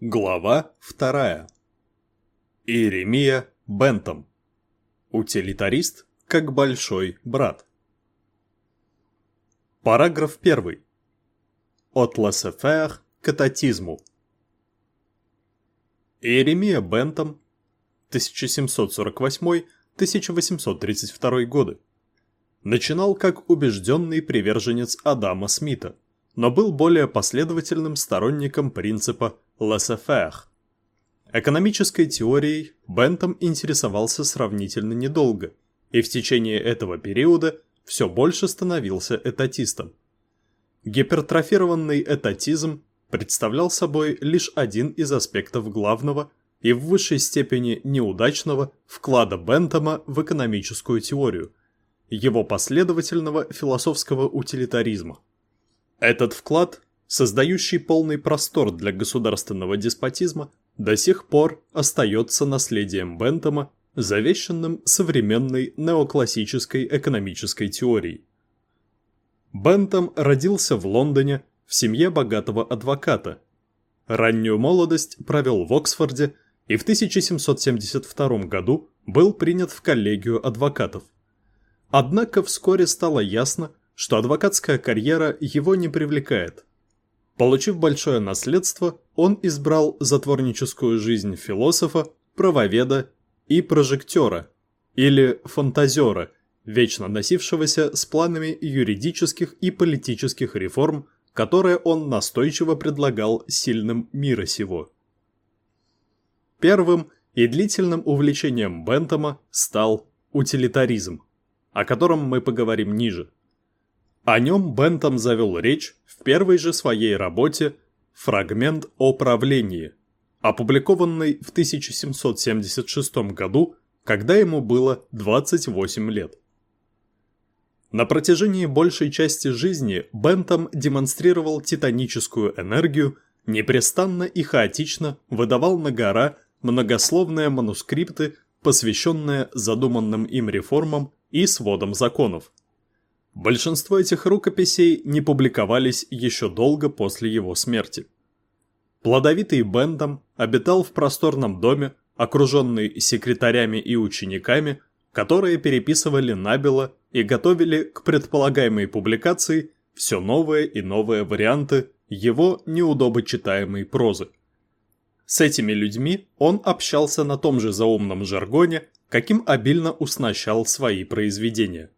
Глава вторая. Иеремия Бентом. Утилитарист как большой брат. Параграф 1. От лассефер к ататизму. Иеремия Бентом 1748-1832 годы начинал как убежденный приверженец Адама Смита, но был более последовательным сторонником принципа laissez-faire. Экономической теорией Бентом интересовался сравнительно недолго, и в течение этого периода все больше становился этатистом. Гипертрофированный этатизм представлял собой лишь один из аспектов главного и в высшей степени неудачного вклада Бентома в экономическую теорию, его последовательного философского утилитаризма. Этот вклад создающий полный простор для государственного деспотизма, до сих пор остается наследием Бентома, завещанным современной неоклассической экономической теорией. Бентом родился в Лондоне в семье богатого адвоката. Раннюю молодость провел в Оксфорде и в 1772 году был принят в коллегию адвокатов. Однако вскоре стало ясно, что адвокатская карьера его не привлекает – Получив большое наследство, он избрал затворническую жизнь философа, правоведа и прожектора, или фантазера, вечно носившегося с планами юридических и политических реформ, которые он настойчиво предлагал сильным мира сего. Первым и длительным увлечением Бентома стал утилитаризм, о котором мы поговорим ниже. О нем Бентом завел речь в первой же своей работе «Фрагмент о правлении», опубликованной в 1776 году, когда ему было 28 лет. На протяжении большей части жизни Бентом демонстрировал титаническую энергию, непрестанно и хаотично выдавал на гора многословные манускрипты, посвященные задуманным им реформам и сводам законов. Большинство этих рукописей не публиковались еще долго после его смерти. Плодовитый Бендом обитал в просторном доме, окруженный секретарями и учениками, которые переписывали набело и готовили к предполагаемой публикации все новые и новые варианты его неудобочитаемой прозы. С этими людьми он общался на том же заумном жаргоне, каким обильно уснащал свои произведения.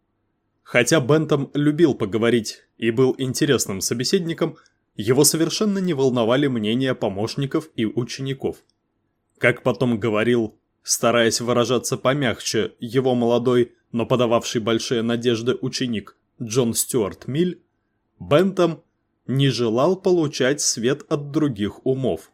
Хотя Бентом любил поговорить и был интересным собеседником, его совершенно не волновали мнения помощников и учеников. Как потом говорил, стараясь выражаться помягче, его молодой, но подававший большие надежды ученик Джон Стюарт Миль, Бентом не желал получать свет от других умов.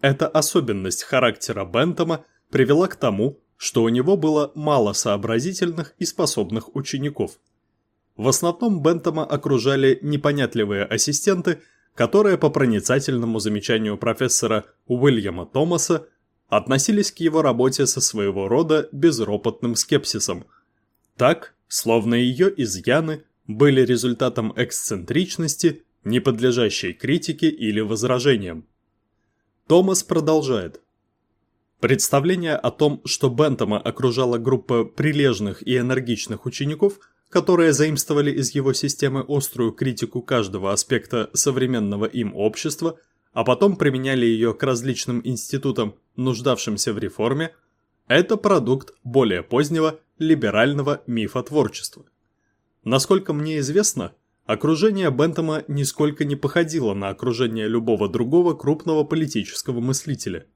Эта особенность характера Бентома привела к тому, что у него было мало сообразительных и способных учеников. В основном Бентома окружали непонятливые ассистенты, которые по проницательному замечанию профессора Уильяма Томаса относились к его работе со своего рода безропотным скепсисом. Так, словно ее изъяны были результатом эксцентричности, не подлежащей критике или возражениям. Томас продолжает. Представление о том, что Бентома окружала группа прилежных и энергичных учеников, которые заимствовали из его системы острую критику каждого аспекта современного им общества, а потом применяли ее к различным институтам, нуждавшимся в реформе, это продукт более позднего либерального мифотворчества. Насколько мне известно, окружение Бентома нисколько не походило на окружение любого другого крупного политического мыслителя –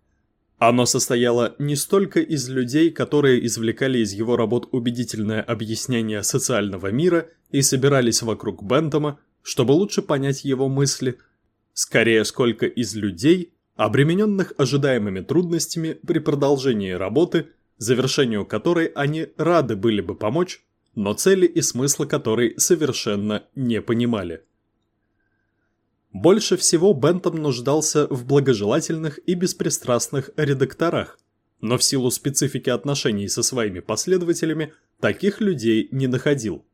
оно состояло не столько из людей, которые извлекали из его работ убедительное объяснение социального мира и собирались вокруг Бентома, чтобы лучше понять его мысли, скорее сколько из людей, обремененных ожидаемыми трудностями при продолжении работы, завершению которой они рады были бы помочь, но цели и смысла которой совершенно не понимали. Больше всего Бентом нуждался в благожелательных и беспристрастных редакторах, но в силу специфики отношений со своими последователями таких людей не находил.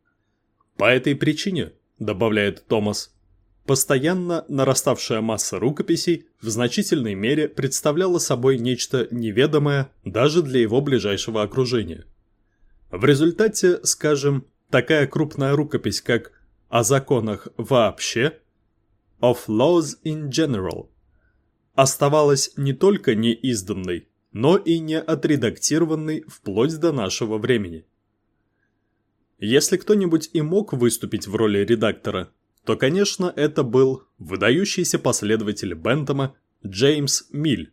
По этой причине, добавляет Томас, Постоянно нараставшая масса рукописей в значительной мере представляла собой нечто неведомое даже для его ближайшего окружения. В результате, скажем, такая крупная рукопись, как «О законах вообще» «Of Laws in General» оставалась не только неизданной, но и не отредактированной вплоть до нашего времени. Если кто-нибудь и мог выступить в роли редактора, то, конечно, это был выдающийся последователь Бентома Джеймс Миль.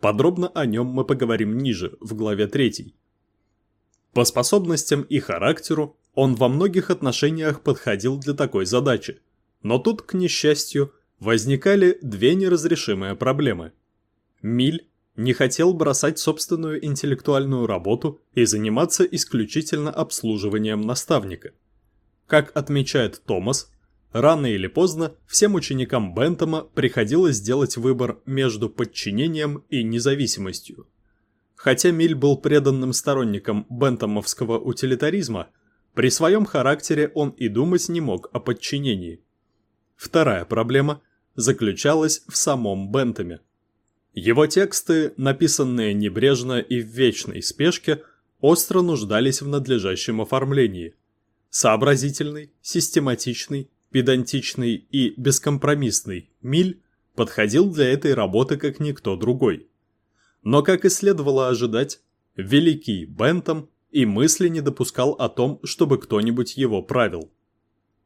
Подробно о нем мы поговорим ниже, в главе 3. По способностям и характеру он во многих отношениях подходил для такой задачи, но тут, к несчастью, возникали две неразрешимые проблемы. Миль не хотел бросать собственную интеллектуальную работу и заниматься исключительно обслуживанием наставника. Как отмечает Томас, Рано или поздно всем ученикам Бентома приходилось делать выбор между подчинением и независимостью. Хотя Миль был преданным сторонником бентомовского утилитаризма, при своем характере он и думать не мог о подчинении. Вторая проблема заключалась в самом Бентоме. Его тексты, написанные небрежно и в вечной спешке, остро нуждались в надлежащем оформлении. Сообразительный, систематичный педантичный и бескомпромиссный Миль подходил для этой работы как никто другой. Но, как и следовало ожидать, великий Бентом и мысли не допускал о том, чтобы кто-нибудь его правил.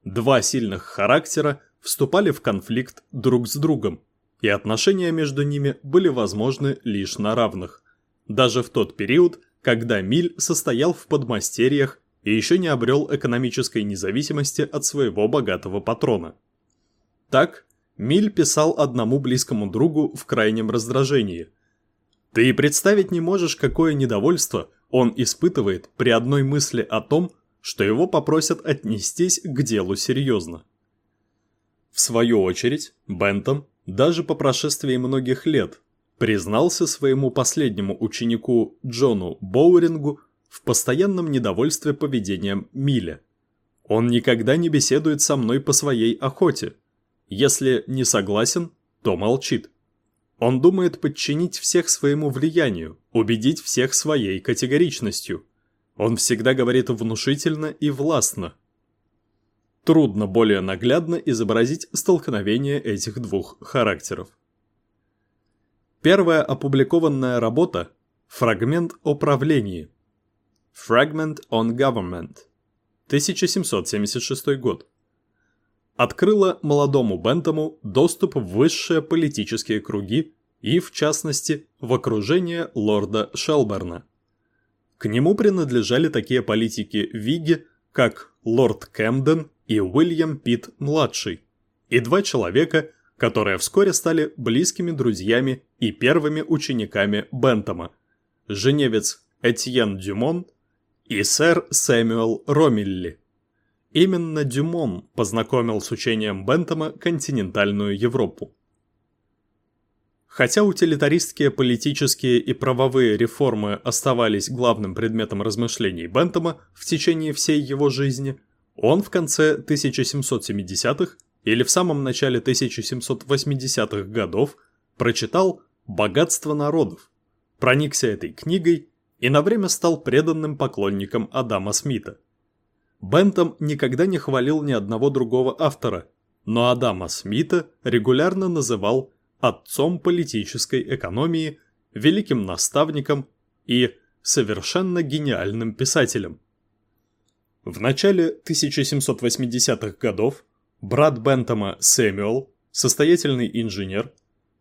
Два сильных характера вступали в конфликт друг с другом, и отношения между ними были возможны лишь на равных. Даже в тот период, когда Миль состоял в подмастерьях и еще не обрел экономической независимости от своего богатого патрона. Так, Миль писал одному близкому другу в крайнем раздражении. «Ты и представить не можешь, какое недовольство он испытывает при одной мысли о том, что его попросят отнестись к делу серьезно». В свою очередь, Бентон, даже по прошествии многих лет, признался своему последнему ученику Джону Боурингу в постоянном недовольстве поведением Миля. Он никогда не беседует со мной по своей охоте. Если не согласен, то молчит. Он думает подчинить всех своему влиянию, убедить всех своей категоричностью. Он всегда говорит внушительно и властно. Трудно более наглядно изобразить столкновение этих двух характеров. Первая опубликованная работа – фрагмент о правлении – Fragment on Government, 1776 год. Открыла молодому Бентому доступ в высшие политические круги и, в частности, в окружение лорда Шелберна. К нему принадлежали такие политики Виги, как лорд Кэмден и Уильям Питт-младший, и два человека, которые вскоре стали близкими друзьями и первыми учениками Бентома – женевец Этьен Дюмон и сэр Сэмюэл Ромилли. Именно Дюмон познакомил с учением Бентома континентальную Европу. Хотя утилитаристские политические и правовые реформы оставались главным предметом размышлений Бентома в течение всей его жизни, он в конце 1770-х или в самом начале 1780-х годов прочитал «Богатство народов», проникся этой книгой и на время стал преданным поклонником Адама Смита. Бентом никогда не хвалил ни одного другого автора, но Адама Смита регулярно называл отцом политической экономии, великим наставником и совершенно гениальным писателем. В начале 1780-х годов брат Бентома Сэмюэл, состоятельный инженер,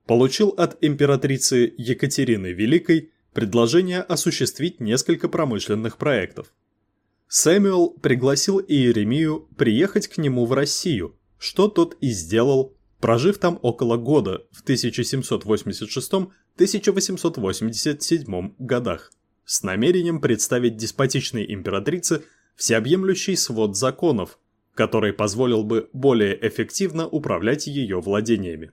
получил от императрицы Екатерины Великой предложение осуществить несколько промышленных проектов. Сэмюэл пригласил Иеремию приехать к нему в Россию, что тот и сделал, прожив там около года в 1786-1887 годах, с намерением представить деспотичной императрице всеобъемлющий свод законов, который позволил бы более эффективно управлять ее владениями.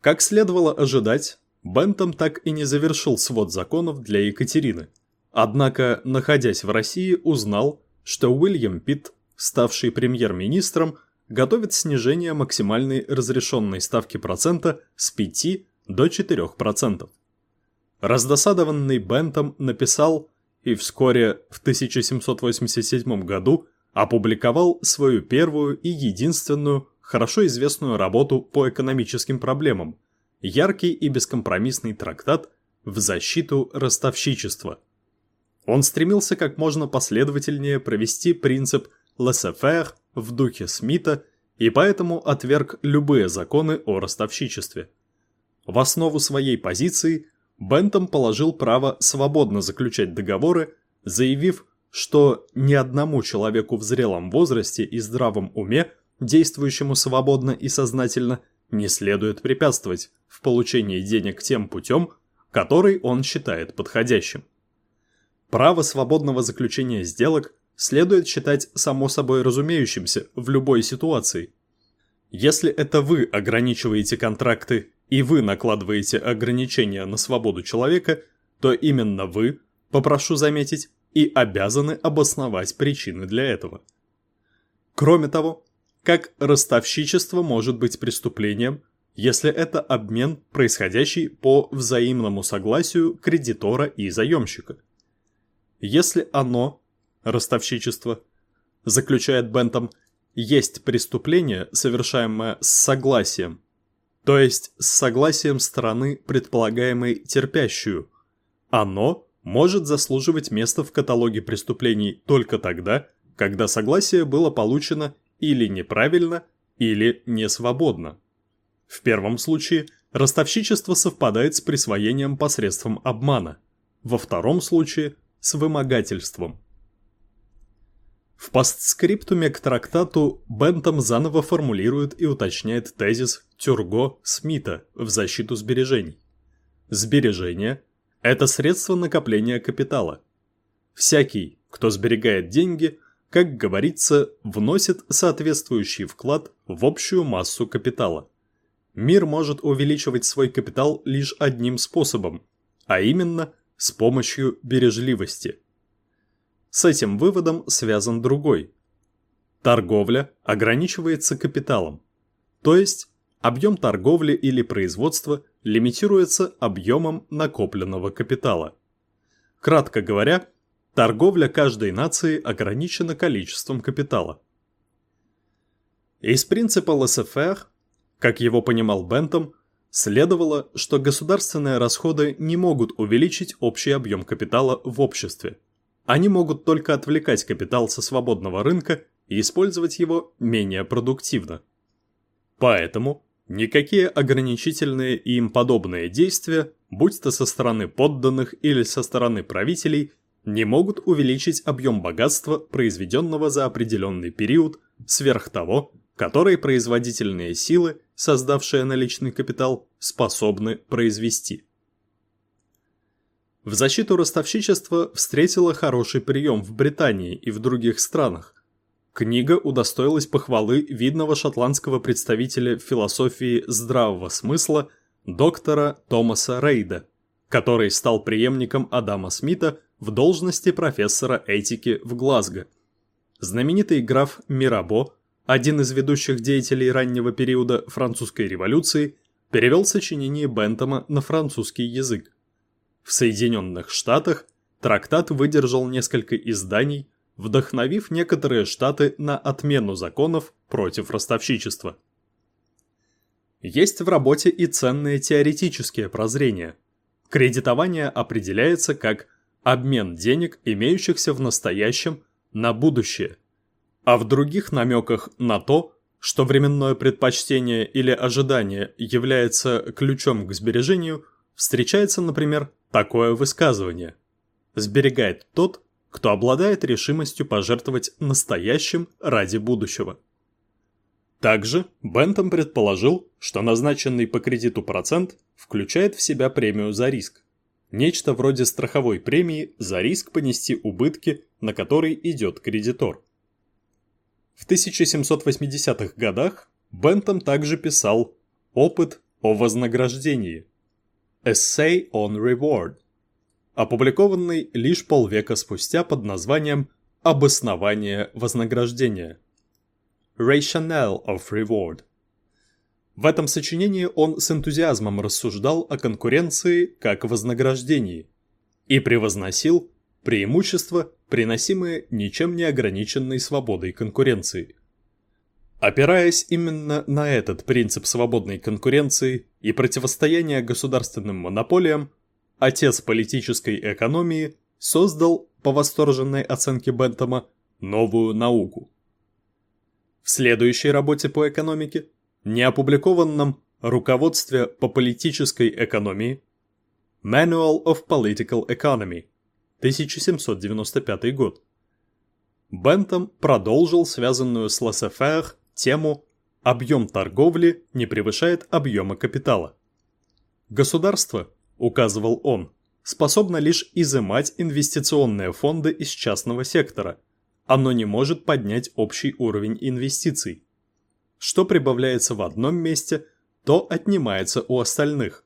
Как следовало ожидать, Бентом так и не завершил свод законов для Екатерины. Однако, находясь в России, узнал, что Уильям Питт, ставший премьер-министром, готовит снижение максимальной разрешенной ставки процента с 5 до 4%. Раздосадованный Бентом написал и вскоре в 1787 году опубликовал свою первую и единственную хорошо известную работу по экономическим проблемам – яркий и бескомпромиссный трактат в защиту ростовщичества. Он стремился как можно последовательнее провести принцип laissez-faire в духе Смита и поэтому отверг любые законы о ростовщичестве. В основу своей позиции Бентом положил право свободно заключать договоры, заявив, что ни одному человеку в зрелом возрасте и здравом уме, действующему свободно и сознательно, не следует препятствовать в получении денег тем путем, который он считает подходящим. Право свободного заключения сделок следует считать само собой разумеющимся в любой ситуации. Если это вы ограничиваете контракты и вы накладываете ограничения на свободу человека, то именно вы, попрошу заметить, и обязаны обосновать причины для этого. Кроме того, как ростовщичество может быть преступлением, если это обмен, происходящий по взаимному согласию кредитора и заемщика. Если оно, ростовщичество, заключает Бентом, есть преступление, совершаемое с согласием, то есть с согласием стороны, предполагаемой терпящую. Оно может заслуживать место в каталоге преступлений только тогда, когда согласие было получено или неправильно, или несвободно. В первом случае ростовщичество совпадает с присвоением посредством обмана, во втором случае – с вымогательством. В постскриптуме к трактату Бентам заново формулирует и уточняет тезис Тюрго-Смита в защиту сбережений. Сбережения – это средство накопления капитала. Всякий, кто сберегает деньги, как говорится, вносит соответствующий вклад в общую массу капитала. Мир может увеличивать свой капитал лишь одним способом, а именно с помощью бережливости – с этим выводом связан другой. Торговля ограничивается капиталом, то есть объем торговли или производства лимитируется объемом накопленного капитала. Кратко говоря, торговля каждой нации ограничена количеством капитала. Из принципа laissez-faire, как его понимал Бентом, следовало, что государственные расходы не могут увеличить общий объем капитала в обществе – они могут только отвлекать капитал со свободного рынка и использовать его менее продуктивно. Поэтому никакие ограничительные и им подобные действия, будь то со стороны подданных или со стороны правителей, не могут увеличить объем богатства, произведенного за определенный период, сверх того, который производительные силы, создавшие наличный капитал, способны произвести. В защиту ростовщичества встретила хороший прием в Британии и в других странах. Книга удостоилась похвалы видного шотландского представителя философии здравого смысла доктора Томаса Рейда, который стал преемником Адама Смита в должности профессора этики в Глазго. Знаменитый граф Мирабо, один из ведущих деятелей раннего периода французской революции, перевел сочинение Бентома на французский язык. В Соединенных Штатах трактат выдержал несколько изданий, вдохновив некоторые штаты на отмену законов против ростовщичества. Есть в работе и ценные теоретические прозрения. Кредитование определяется как обмен денег, имеющихся в настоящем, на будущее. А в других намеках на то, что временное предпочтение или ожидание является ключом к сбережению, встречается, например, Такое высказывание сберегает тот, кто обладает решимостью пожертвовать настоящим ради будущего. Также Бентом предположил, что назначенный по кредиту процент включает в себя премию за риск. Нечто вроде страховой премии за риск понести убытки, на который идет кредитор. В 1780-х годах Бентом также писал «Опыт о вознаграждении», Essay on Reward, опубликованный лишь полвека спустя под названием «Обоснование вознаграждения». Rationale of Reward. В этом сочинении он с энтузиазмом рассуждал о конкуренции как вознаграждении и превозносил преимущества, приносимые ничем не ограниченной свободой конкуренции. Опираясь именно на этот принцип свободной конкуренции и противостояния государственным монополиям, отец политической экономии создал, по восторженной оценке Бентома, новую науку. В следующей работе по экономике, неопубликованном «Руководстве по политической экономии» Manual of Political Economy 1795 год, Бентом продолжил связанную с Лассефер тему «Объем торговли не превышает объема капитала». Государство, указывал он, способно лишь изымать инвестиционные фонды из частного сектора. Оно не может поднять общий уровень инвестиций. Что прибавляется в одном месте, то отнимается у остальных.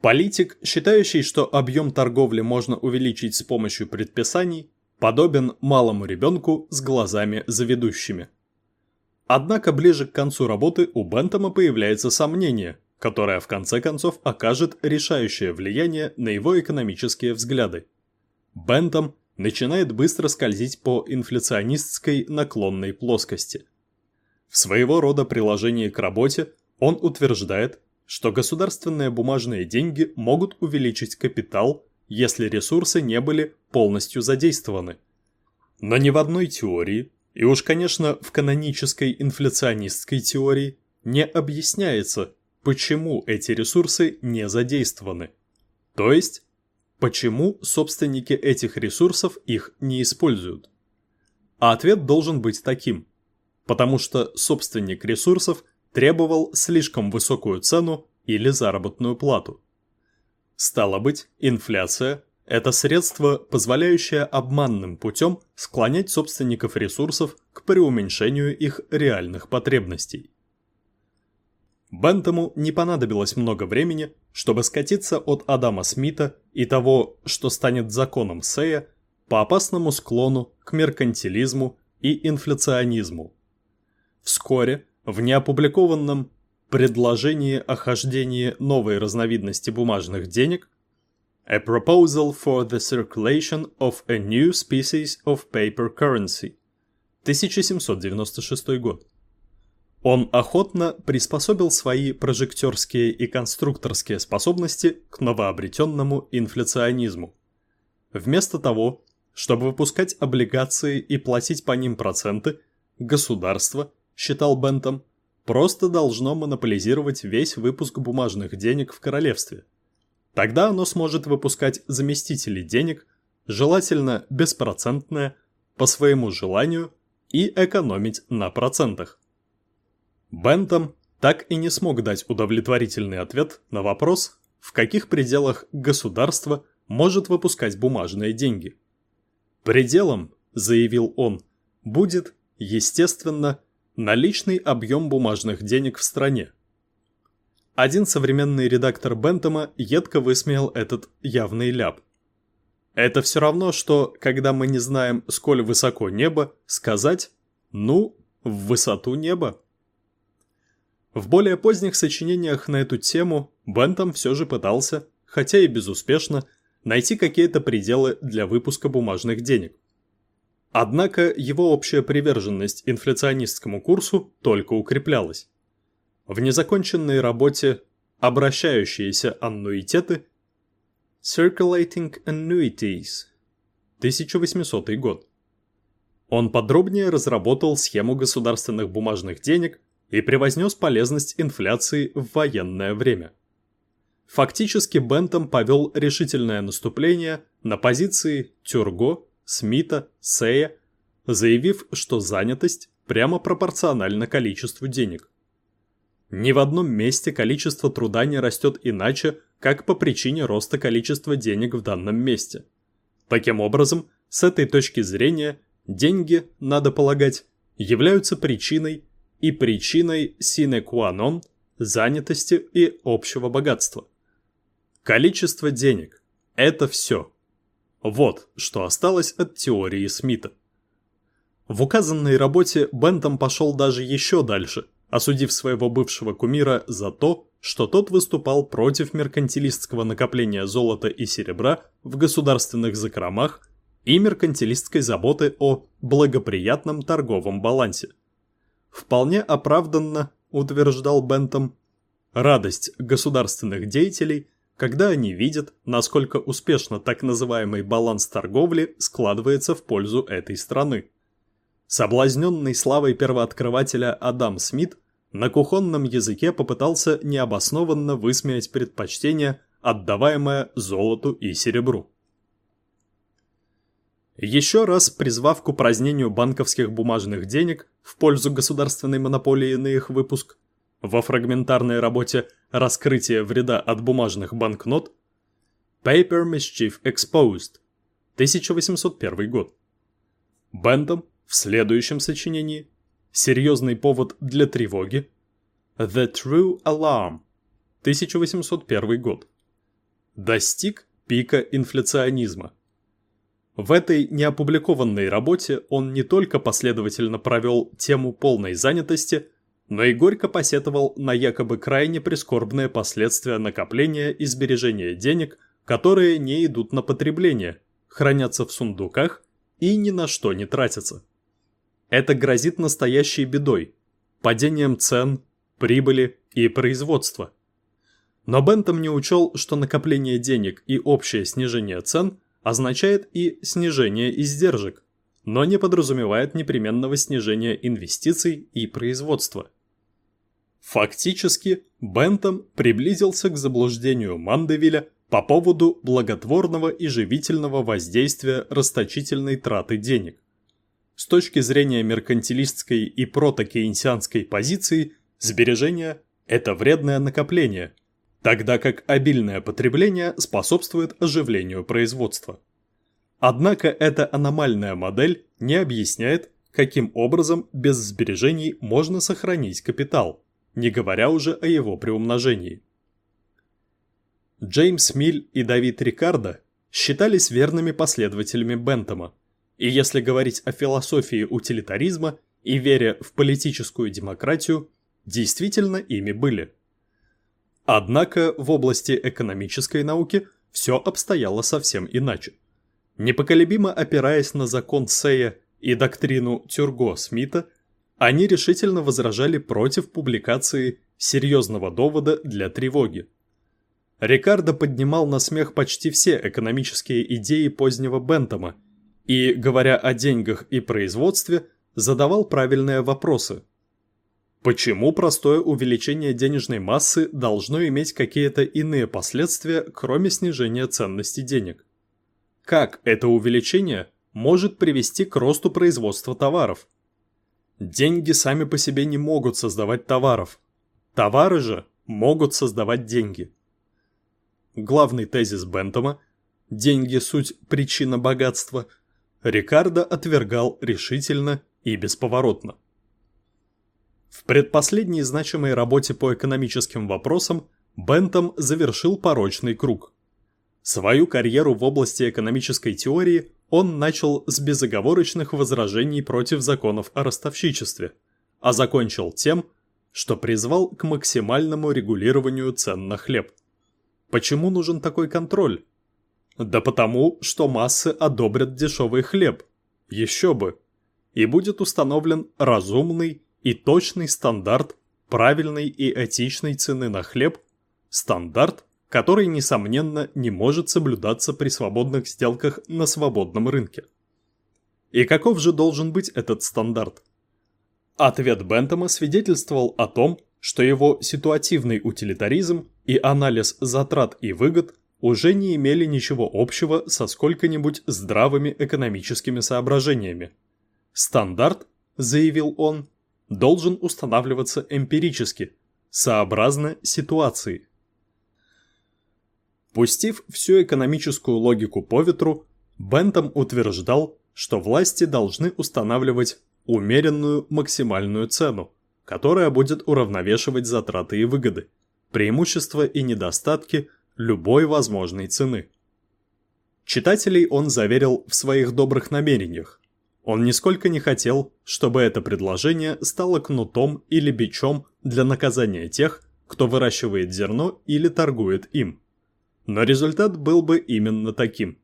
Политик, считающий, что объем торговли можно увеличить с помощью предписаний, подобен малому ребенку с глазами заведущими. Однако ближе к концу работы у Бентома появляется сомнение, которое в конце концов окажет решающее влияние на его экономические взгляды. Бентом начинает быстро скользить по инфляционистской наклонной плоскости. В своего рода приложении к работе он утверждает, что государственные бумажные деньги могут увеличить капитал, если ресурсы не были полностью задействованы. Но ни в одной теории и уж, конечно, в канонической инфляционистской теории не объясняется, почему эти ресурсы не задействованы. То есть, почему собственники этих ресурсов их не используют. А ответ должен быть таким. Потому что собственник ресурсов требовал слишком высокую цену или заработную плату. Стало быть, инфляция это средство, позволяющее обманным путем склонять собственников ресурсов к преуменьшению их реальных потребностей. Бентому не понадобилось много времени, чтобы скатиться от Адама Смита и того, что станет законом Сея, по опасному склону к меркантилизму и инфляционизму. Вскоре в неопубликованном предложении о хождении новой разновидности бумажных денег A proposal for the circulation of a new species of paper currency. 1796 год. Он охотно приспособил свои прожекторские и конструкторские способности к новообретенному инфляционизму. Вместо того, чтобы выпускать облигации и платить по ним проценты, государство, считал Бентом, просто должно монополизировать весь выпуск бумажных денег в королевстве – Тогда оно сможет выпускать заместители денег, желательно беспроцентные, по своему желанию и экономить на процентах. Бентам так и не смог дать удовлетворительный ответ на вопрос, в каких пределах государство может выпускать бумажные деньги. Пределом, заявил он, будет, естественно, наличный объем бумажных денег в стране, один современный редактор Бентома едко высмеял этот явный ляп. Это все равно, что, когда мы не знаем, сколь высоко небо, сказать «ну, в высоту неба». В более поздних сочинениях на эту тему Бентом все же пытался, хотя и безуспешно, найти какие-то пределы для выпуска бумажных денег. Однако его общая приверженность инфляционистскому курсу только укреплялась. В незаконченной работе «Обращающиеся аннуитеты» Circulating Annuities 1800 год. Он подробнее разработал схему государственных бумажных денег и превознес полезность инфляции в военное время. Фактически Бентом повел решительное наступление на позиции Тюрго, Смита, Сея, заявив, что занятость прямо пропорциональна количеству денег. Ни в одном месте количество труда не растет иначе, как по причине роста количества денег в данном месте. Таким образом, с этой точки зрения, деньги, надо полагать, являются причиной и причиной sine qua non занятости и общего богатства. Количество денег – это все. Вот что осталось от теории Смита. В указанной работе Бентом пошел даже еще дальше, осудив своего бывшего кумира за то, что тот выступал против меркантилистского накопления золота и серебра в государственных закромах и меркантилистской заботы о благоприятном торговом балансе. Вполне оправданно, утверждал Бентом, радость государственных деятелей, когда они видят, насколько успешно так называемый баланс торговли складывается в пользу этой страны. Соблазненный славой первооткрывателя Адам Смит на кухонном языке попытался необоснованно высмеять предпочтение, отдаваемое золоту и серебру. Еще раз призвав к упразднению банковских бумажных денег в пользу государственной монополии на их выпуск, во фрагментарной работе «Раскрытие вреда от бумажных банкнот» Paper Mischief Exposed, 1801 год. Бендом в следующем сочинении Серьезный повод для тревоги. The True Alarm. 1801 год. Достиг пика инфляционизма. В этой неопубликованной работе он не только последовательно провел тему полной занятости, но и горько посетовал на якобы крайне прискорбные последствия накопления и сбережения денег, которые не идут на потребление, хранятся в сундуках и ни на что не тратятся. Это грозит настоящей бедой – падением цен, прибыли и производства. Но Бентом не учел, что накопление денег и общее снижение цен означает и снижение издержек, но не подразумевает непременного снижения инвестиций и производства. Фактически, Бентом приблизился к заблуждению Мандевиля по поводу благотворного и живительного воздействия расточительной траты денег. С точки зрения меркантилистской и протокейнсианской позиции, сбережение – это вредное накопление, тогда как обильное потребление способствует оживлению производства. Однако эта аномальная модель не объясняет, каким образом без сбережений можно сохранить капитал, не говоря уже о его приумножении. Джеймс Миль и Давид Рикардо считались верными последователями Бентома, и если говорить о философии утилитаризма и вере в политическую демократию, действительно ими были. Однако в области экономической науки все обстояло совсем иначе. Непоколебимо опираясь на закон Сея и доктрину Тюрго-Смита, они решительно возражали против публикации серьезного довода для тревоги. Рикардо поднимал на смех почти все экономические идеи позднего Бентома и, говоря о деньгах и производстве, задавал правильные вопросы. Почему простое увеличение денежной массы должно иметь какие-то иные последствия, кроме снижения ценности денег? Как это увеличение может привести к росту производства товаров? Деньги сами по себе не могут создавать товаров. Товары же могут создавать деньги. Главный тезис Бентома «Деньги – суть причина богатства» – Рикардо отвергал решительно и бесповоротно. В предпоследней значимой работе по экономическим вопросам Бентам завершил порочный круг. Свою карьеру в области экономической теории он начал с безоговорочных возражений против законов о ростовщичестве, а закончил тем, что призвал к максимальному регулированию цен на хлеб. Почему нужен такой контроль? Да потому, что массы одобрят дешевый хлеб. Еще бы. И будет установлен разумный и точный стандарт правильной и этичной цены на хлеб, стандарт, который, несомненно, не может соблюдаться при свободных сделках на свободном рынке. И каков же должен быть этот стандарт? Ответ Бентома свидетельствовал о том, что его ситуативный утилитаризм и анализ затрат и выгод уже не имели ничего общего со сколько-нибудь здравыми экономическими соображениями. Стандарт, заявил он, должен устанавливаться эмпирически, сообразно ситуации. Пустив всю экономическую логику по ветру, Бентам утверждал, что власти должны устанавливать умеренную максимальную цену, которая будет уравновешивать затраты и выгоды, преимущества и недостатки – любой возможной цены. Читателей он заверил в своих добрых намерениях. Он нисколько не хотел, чтобы это предложение стало кнутом или бичом для наказания тех, кто выращивает зерно или торгует им. Но результат был бы именно таким.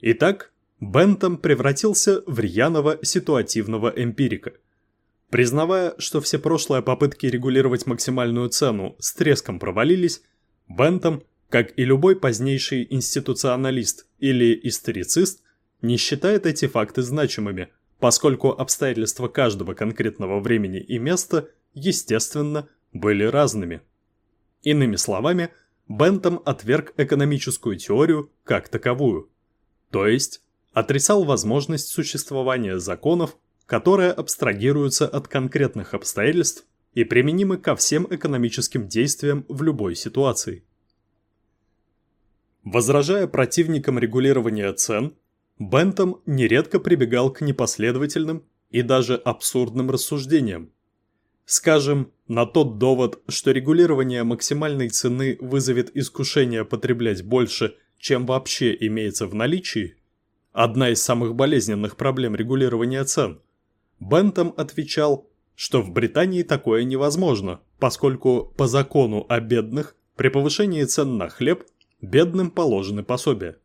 Итак, Бентам превратился в рьяного ситуативного эмпирика. Признавая, что все прошлые попытки регулировать максимальную цену с треском провалились, Бентам, как и любой позднейший институционалист или историцист, не считает эти факты значимыми, поскольку обстоятельства каждого конкретного времени и места, естественно, были разными. Иными словами, Бентам отверг экономическую теорию как таковую, то есть отрицал возможность существования законов, которые абстрагируются от конкретных обстоятельств и применимы ко всем экономическим действиям в любой ситуации. Возражая противникам регулирования цен, Бентам нередко прибегал к непоследовательным и даже абсурдным рассуждениям. Скажем, на тот довод, что регулирование максимальной цены вызовет искушение потреблять больше, чем вообще имеется в наличии, одна из самых болезненных проблем регулирования цен, Бентам отвечал, что в Британии такое невозможно, поскольку по закону о бедных при повышении цен на хлеб бедным положены пособия.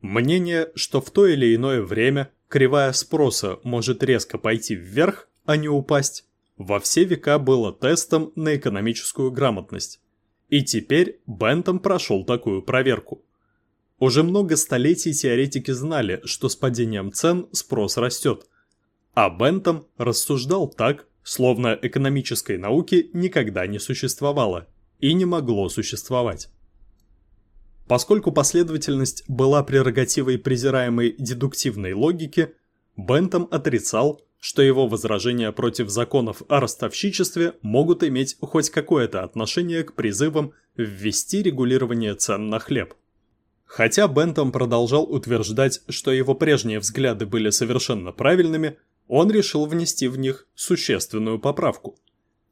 Мнение, что в то или иное время кривая спроса может резко пойти вверх, а не упасть, во все века было тестом на экономическую грамотность. И теперь Бентам прошел такую проверку. Уже много столетий теоретики знали, что с падением цен спрос растет. А Бентам рассуждал так, словно экономической науки никогда не существовало и не могло существовать. Поскольку последовательность была прерогативой презираемой дедуктивной логики, Бентам отрицал, что его возражения против законов о ростовщичестве могут иметь хоть какое-то отношение к призывам ввести регулирование цен на хлеб. Хотя Бентам продолжал утверждать, что его прежние взгляды были совершенно правильными, он решил внести в них существенную поправку.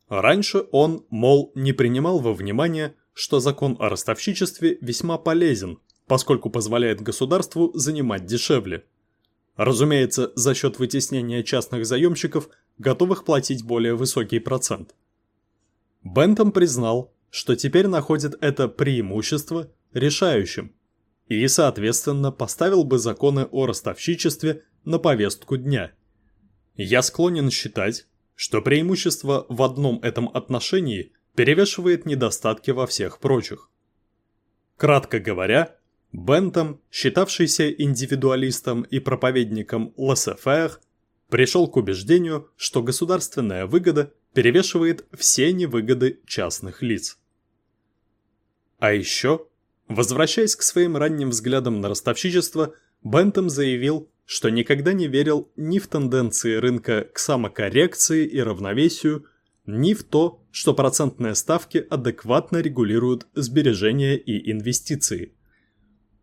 Раньше он, мол, не принимал во внимание, что закон о ростовщичестве весьма полезен, поскольку позволяет государству занимать дешевле – Разумеется, за счет вытеснения частных заемщиков, готовых платить более высокий процент. Бентам признал, что теперь находит это преимущество решающим и, соответственно, поставил бы законы о ростовщичестве на повестку дня. Я склонен считать, что преимущество в одном этом отношении перевешивает недостатки во всех прочих. Кратко говоря, Бентам, считавшийся индивидуалистом и проповедником лассефер, пришел к убеждению, что государственная выгода перевешивает все невыгоды частных лиц. А еще, возвращаясь к своим ранним взглядам на ростовщичество, Бентам заявил, что никогда не верил ни в тенденции рынка к самокоррекции и равновесию, ни в то, что процентные ставки адекватно регулируют сбережения и инвестиции.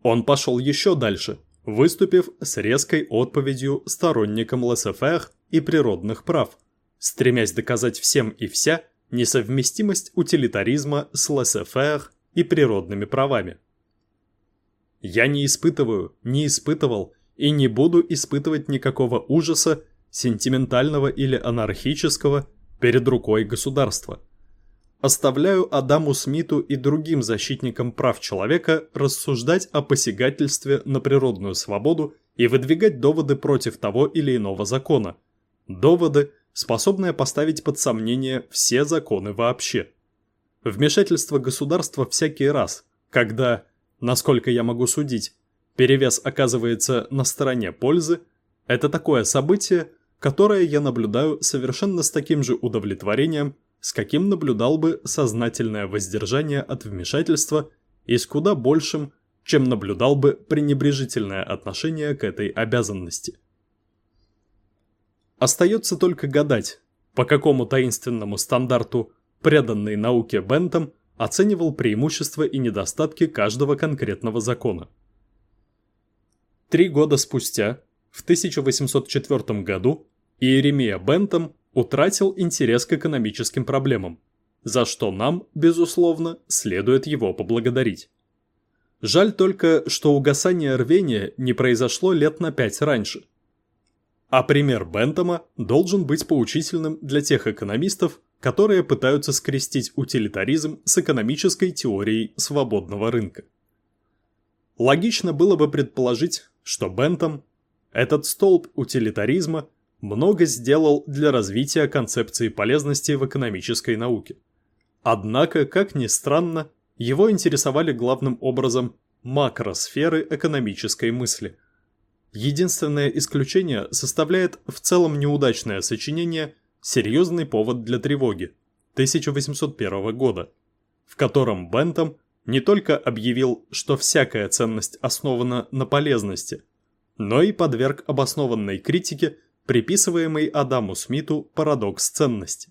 Он пошел еще дальше, выступив с резкой отповедью сторонникам ЛСФР и природных прав, стремясь доказать всем и вся несовместимость утилитаризма с ЛСФР и природными правами. Я не испытываю, не испытывал и не буду испытывать никакого ужаса, сентиментального или анархического, перед рукой государства – Оставляю Адаму Смиту и другим защитникам прав человека рассуждать о посягательстве на природную свободу и выдвигать доводы против того или иного закона. Доводы, способные поставить под сомнение все законы вообще. Вмешательство государства всякий раз, когда, насколько я могу судить, перевес оказывается на стороне пользы, это такое событие, которое я наблюдаю совершенно с таким же удовлетворением, с каким наблюдал бы сознательное воздержание от вмешательства и с куда большим, чем наблюдал бы пренебрежительное отношение к этой обязанности. Остается только гадать, по какому таинственному стандарту преданный науке Бентам оценивал преимущества и недостатки каждого конкретного закона. Три года спустя, в 1804 году, Иеремия Бентам утратил интерес к экономическим проблемам, за что нам, безусловно, следует его поблагодарить. Жаль только, что угасание рвения не произошло лет на пять раньше. а пример Бентома должен быть поучительным для тех экономистов, которые пытаются скрестить утилитаризм с экономической теорией свободного рынка. Логично было бы предположить, что Бентом, этот столб утилитаризма, много сделал для развития концепции полезности в экономической науке. Однако, как ни странно, его интересовали главным образом макросферы экономической мысли. Единственное исключение составляет в целом неудачное сочинение «Серьезный повод для тревоги» 1801 года, в котором Бентом не только объявил, что всякая ценность основана на полезности, но и подверг обоснованной критике приписываемый Адаму Смиту парадокс ценности.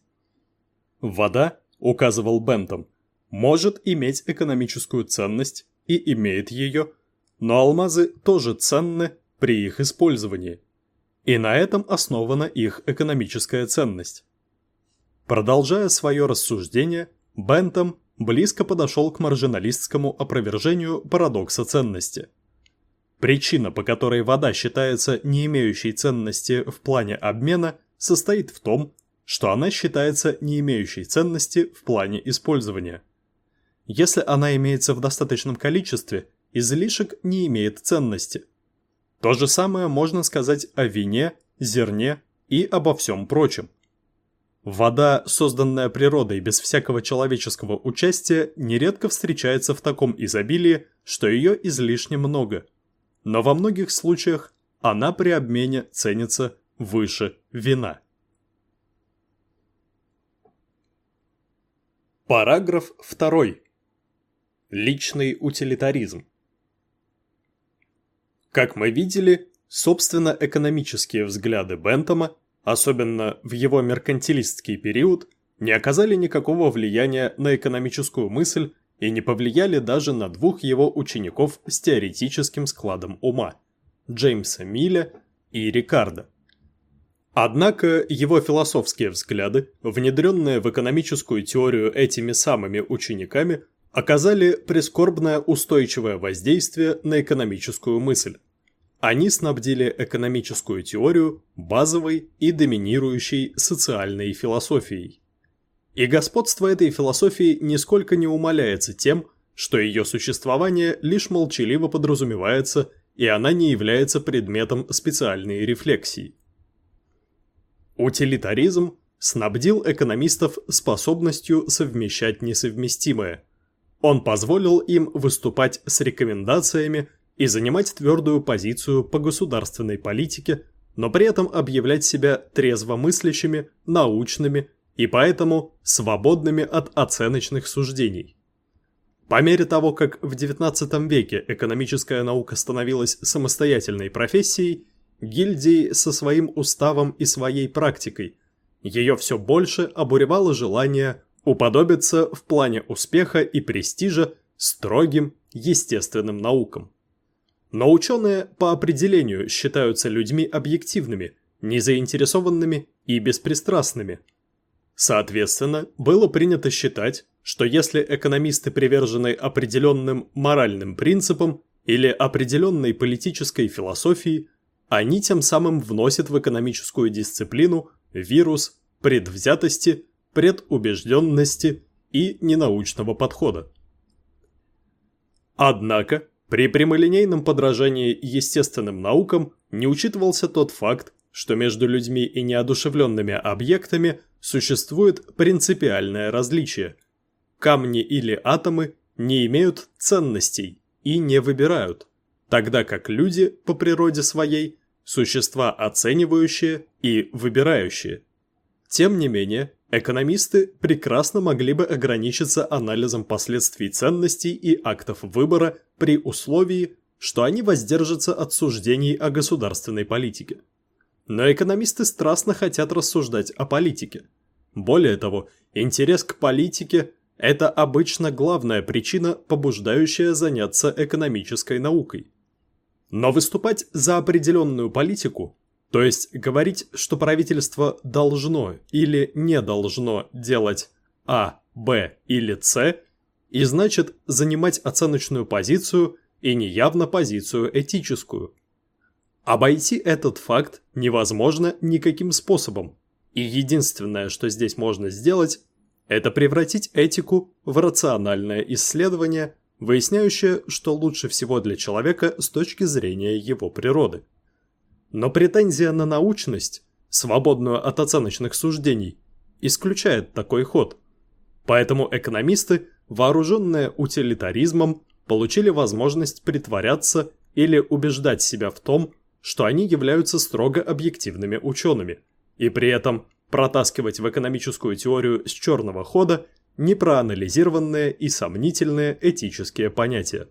Вода, указывал Бентом, может иметь экономическую ценность и имеет ее, но алмазы тоже ценны при их использовании, и на этом основана их экономическая ценность. Продолжая свое рассуждение, Бентом близко подошел к маржиналистскому опровержению парадокса ценности. Причина, по которой вода считается не имеющей ценности в плане обмена, состоит в том, что она считается не имеющей ценности в плане использования. Если она имеется в достаточном количестве, излишек не имеет ценности. То же самое можно сказать о вине, зерне и обо всем прочем. Вода, созданная природой без всякого человеческого участия, нередко встречается в таком изобилии, что ее излишне много. Но во многих случаях она при обмене ценится выше вина. Параграф 2. Личный утилитаризм. Как мы видели, собственно экономические взгляды Бентома особенно в его меркантилистский период, не оказали никакого влияния на экономическую мысль и не повлияли даже на двух его учеников с теоретическим складом ума – Джеймса Милля и Рикардо. Однако его философские взгляды, внедренные в экономическую теорию этими самыми учениками, оказали прискорбное устойчивое воздействие на экономическую мысль. Они снабдили экономическую теорию базовой и доминирующей социальной философией. И господство этой философии нисколько не умаляется тем, что ее существование лишь молчаливо подразумевается, и она не является предметом специальной рефлексии. Утилитаризм снабдил экономистов способностью совмещать несовместимое. Он позволил им выступать с рекомендациями и занимать твердую позицию по государственной политике, но при этом объявлять себя трезвомыслящими, научными и поэтому свободными от оценочных суждений. По мере того, как в XIX веке экономическая наука становилась самостоятельной профессией, гильдии со своим уставом и своей практикой, ее все больше обуревало желание уподобиться в плане успеха и престижа строгим естественным наукам. Но ученые по определению считаются людьми объективными, незаинтересованными и беспристрастными. Соответственно, было принято считать, что если экономисты привержены определенным моральным принципам или определенной политической философии, они тем самым вносят в экономическую дисциплину вирус предвзятости, предубежденности и ненаучного подхода. Однако, при прямолинейном подражании естественным наукам не учитывался тот факт, что между людьми и неодушевленными объектами существует принципиальное различие. Камни или атомы не имеют ценностей и не выбирают, тогда как люди по природе своей – существа оценивающие и выбирающие. Тем не менее, Экономисты прекрасно могли бы ограничиться анализом последствий ценностей и актов выбора при условии, что они воздержатся от суждений о государственной политике. Но экономисты страстно хотят рассуждать о политике. Более того, интерес к политике – это обычно главная причина, побуждающая заняться экономической наукой. Но выступать за определенную политику то есть говорить, что правительство должно или не должно делать А, Б или С, и значит занимать оценочную позицию и неявно позицию этическую. Обойти этот факт невозможно никаким способом, и единственное, что здесь можно сделать, это превратить этику в рациональное исследование, выясняющее, что лучше всего для человека с точки зрения его природы. Но претензия на научность, свободную от оценочных суждений, исключает такой ход. Поэтому экономисты, вооруженные утилитаризмом, получили возможность притворяться или убеждать себя в том, что они являются строго объективными учеными, и при этом протаскивать в экономическую теорию с черного хода непроанализированные и сомнительные этические понятия.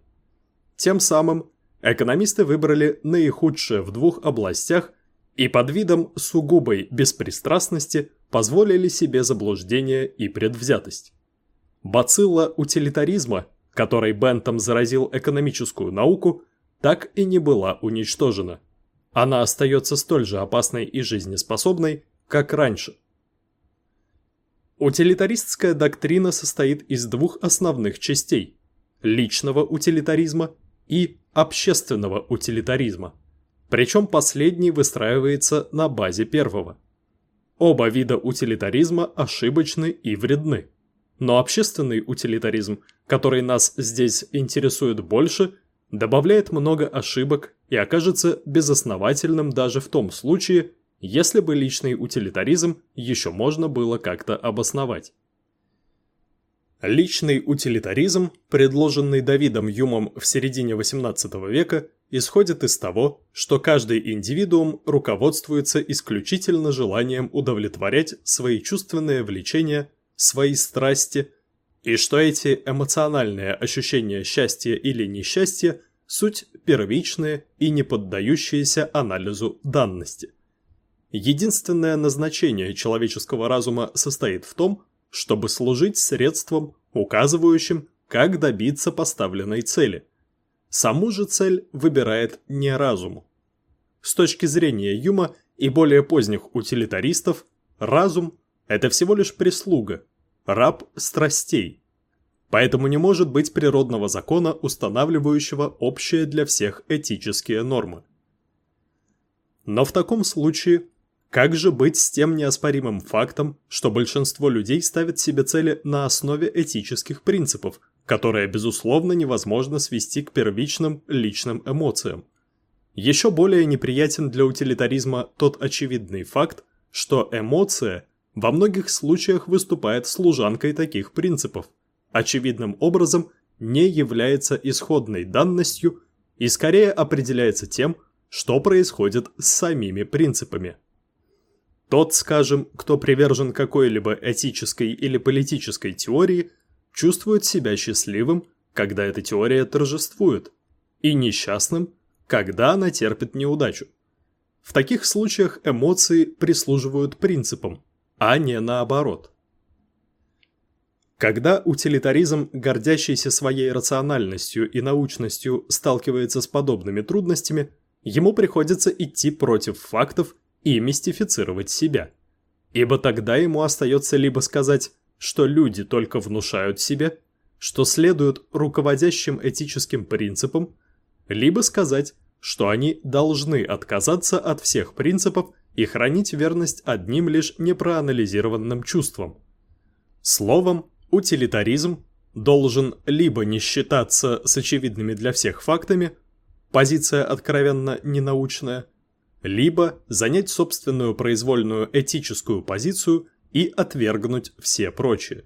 Тем самым экономисты выбрали наихудшее в двух областях и под видом сугубой беспристрастности позволили себе заблуждение и предвзятость. Бацилла утилитаризма, которой Бентом заразил экономическую науку, так и не была уничтожена – она остается столь же опасной и жизнеспособной, как раньше. Утилитаристская доктрина состоит из двух основных частей – личного утилитаризма и общественного утилитаризма, причем последний выстраивается на базе первого. Оба вида утилитаризма ошибочны и вредны. Но общественный утилитаризм, который нас здесь интересует больше, добавляет много ошибок и окажется безосновательным даже в том случае, если бы личный утилитаризм еще можно было как-то обосновать. Личный утилитаризм, предложенный Давидом Юмом в середине XVIII века, исходит из того, что каждый индивидуум руководствуется исключительно желанием удовлетворять свои чувственные влечения, свои страсти – и что эти эмоциональные ощущения счастья или несчастья – суть первичные и не поддающиеся анализу данности. Единственное назначение человеческого разума состоит в том, чтобы служить средством, указывающим, как добиться поставленной цели. Саму же цель выбирает не разум. С точки зрения Юма и более поздних утилитаристов, разум – это всего лишь прислуга – раб страстей. Поэтому не может быть природного закона, устанавливающего общие для всех этические нормы. Но в таком случае, как же быть с тем неоспоримым фактом, что большинство людей ставят себе цели на основе этических принципов, которые, безусловно, невозможно свести к первичным личным эмоциям? Еще более неприятен для утилитаризма тот очевидный факт, что эмоция – во многих случаях выступает служанкой таких принципов, очевидным образом не является исходной данностью и скорее определяется тем, что происходит с самими принципами. Тот, скажем, кто привержен какой-либо этической или политической теории, чувствует себя счастливым, когда эта теория торжествует, и несчастным, когда она терпит неудачу. В таких случаях эмоции прислуживают принципам, а не наоборот. Когда утилитаризм, гордящийся своей рациональностью и научностью, сталкивается с подобными трудностями, ему приходится идти против фактов и мистифицировать себя. Ибо тогда ему остается либо сказать, что люди только внушают себе, что следуют руководящим этическим принципам, либо сказать, что они должны отказаться от всех принципов и хранить верность одним лишь непроанализированным чувствам. Словом, утилитаризм должен либо не считаться с очевидными для всех фактами, позиция откровенно ненаучная, либо занять собственную произвольную этическую позицию и отвергнуть все прочие.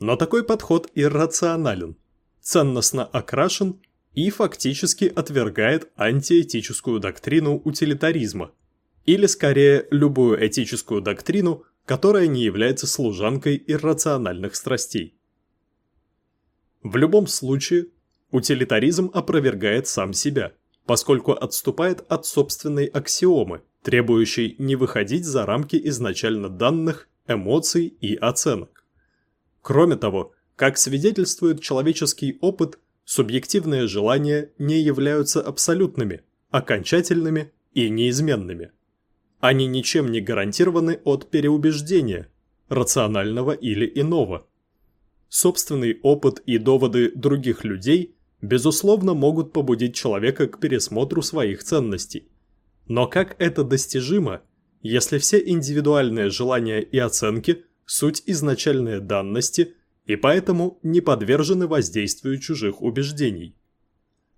Но такой подход иррационален, ценностно окрашен и фактически отвергает антиэтическую доктрину утилитаризма – или скорее любую этическую доктрину, которая не является служанкой иррациональных страстей. В любом случае, утилитаризм опровергает сам себя, поскольку отступает от собственной аксиомы, требующей не выходить за рамки изначально данных, эмоций и оценок. Кроме того, как свидетельствует человеческий опыт, субъективные желания не являются абсолютными, окончательными и неизменными. Они ничем не гарантированы от переубеждения, рационального или иного. Собственный опыт и доводы других людей, безусловно, могут побудить человека к пересмотру своих ценностей. Но как это достижимо, если все индивидуальные желания и оценки – суть изначальные данности и поэтому не подвержены воздействию чужих убеждений?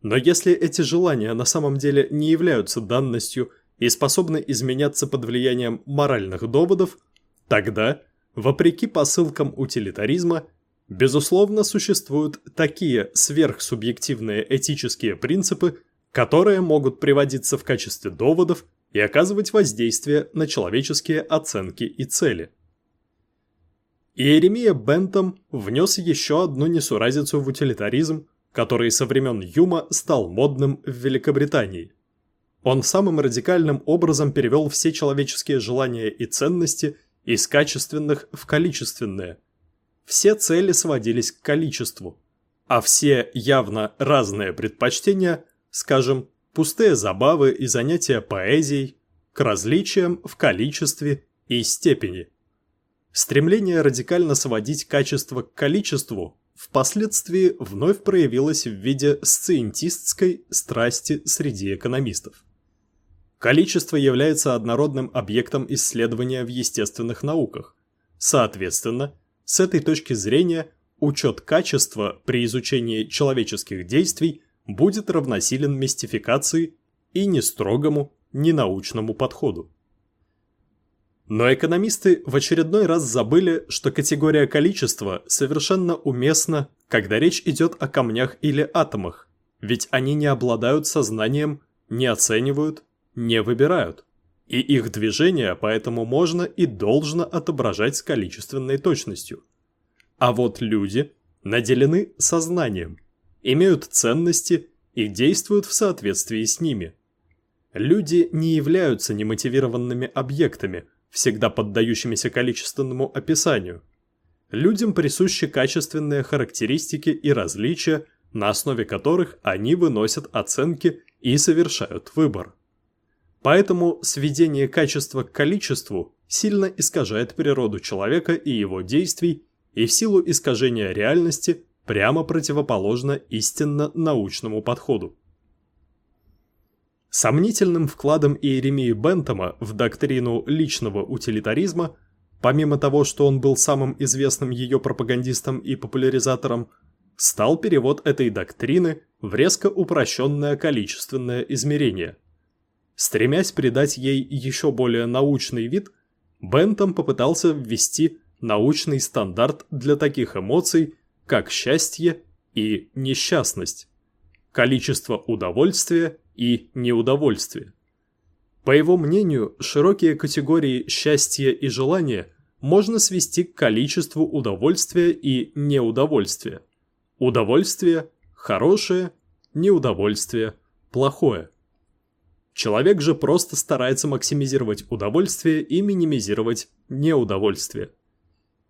Но если эти желания на самом деле не являются данностью и способны изменяться под влиянием моральных доводов, тогда, вопреки посылкам утилитаризма, безусловно существуют такие сверхсубъективные этические принципы, которые могут приводиться в качестве доводов и оказывать воздействие на человеческие оценки и цели. Иеремия Бентом внес еще одну несуразицу в утилитаризм, который со времен Юма стал модным в Великобритании. Он самым радикальным образом перевел все человеческие желания и ценности из качественных в количественные. Все цели сводились к количеству, а все явно разные предпочтения, скажем, пустые забавы и занятия поэзией, к различиям в количестве и степени. Стремление радикально сводить качество к количеству впоследствии вновь проявилась в виде сциентистской страсти среди экономистов. Количество является однородным объектом исследования в естественных науках. Соответственно, с этой точки зрения учет качества при изучении человеческих действий будет равносилен мистификации и не строгому, не научному подходу. Но экономисты в очередной раз забыли, что категория количества совершенно уместна, когда речь идет о камнях или атомах, ведь они не обладают сознанием, не оценивают, не выбирают. И их движение поэтому можно и должно отображать с количественной точностью. А вот люди наделены сознанием, имеют ценности и действуют в соответствии с ними. Люди не являются немотивированными объектами – всегда поддающимися количественному описанию. Людям присущи качественные характеристики и различия, на основе которых они выносят оценки и совершают выбор. Поэтому сведение качества к количеству сильно искажает природу человека и его действий, и в силу искажения реальности прямо противоположно истинно научному подходу. Сомнительным вкладом Иеремии Бентома в доктрину личного утилитаризма, помимо того, что он был самым известным ее пропагандистом и популяризатором, стал перевод этой доктрины в резко упрощенное количественное измерение. Стремясь придать ей еще более научный вид, Бентом попытался ввести научный стандарт для таких эмоций, как счастье и несчастность, количество удовольствия и неудовольствие. По его мнению, широкие категории счастья и желания можно свести к количеству удовольствия и неудовольствия. Удовольствие – хорошее, неудовольствие – плохое. Человек же просто старается максимизировать удовольствие и минимизировать неудовольствие.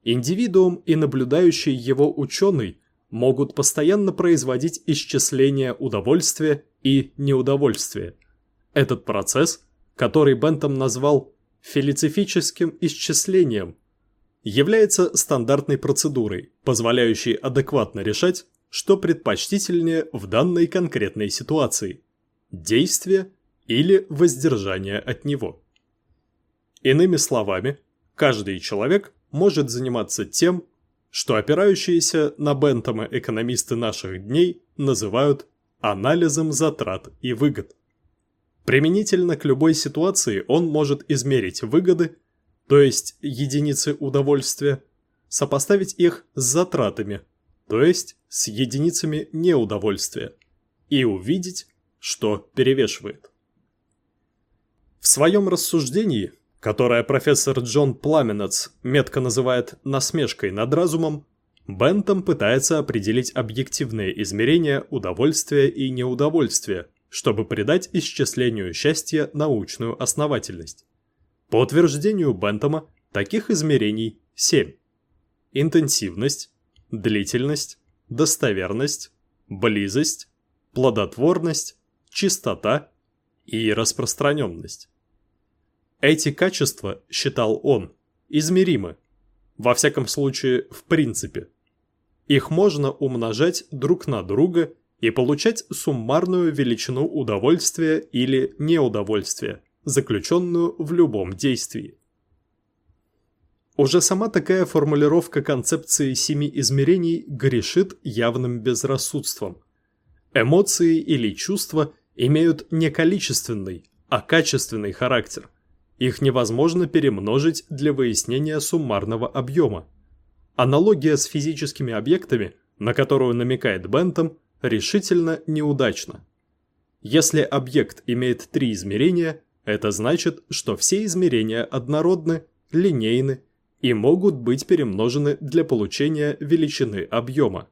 Индивидуум и наблюдающий его ученый могут постоянно производить исчисление удовольствия и неудовольствия. Этот процесс, который Бентом назвал филицифическим исчислением, является стандартной процедурой, позволяющей адекватно решать, что предпочтительнее в данной конкретной ситуации – действие или воздержание от него. Иными словами, каждый человек может заниматься тем, что опирающиеся на Бентома экономисты наших дней называют анализом затрат и выгод. Применительно к любой ситуации он может измерить выгоды, то есть единицы удовольствия, сопоставить их с затратами, то есть с единицами неудовольствия, и увидеть, что перевешивает. В своем рассуждении которое профессор Джон Пламенец метко называет «насмешкой над разумом», Бентом пытается определить объективные измерения удовольствия и неудовольствия, чтобы придать исчислению счастья научную основательность. По утверждению Бентома, таких измерений 7. Интенсивность, длительность, достоверность, близость, плодотворность, чистота и распространенность. Эти качества, считал он, измеримы. Во всяком случае, в принципе. Их можно умножать друг на друга и получать суммарную величину удовольствия или неудовольствия, заключенную в любом действии. Уже сама такая формулировка концепции семи измерений грешит явным безрассудством. Эмоции или чувства имеют не количественный, а качественный характер. Их невозможно перемножить для выяснения суммарного объема. Аналогия с физическими объектами, на которую намекает Бентам, решительно неудачна. Если объект имеет три измерения, это значит, что все измерения однородны, линейны и могут быть перемножены для получения величины объема.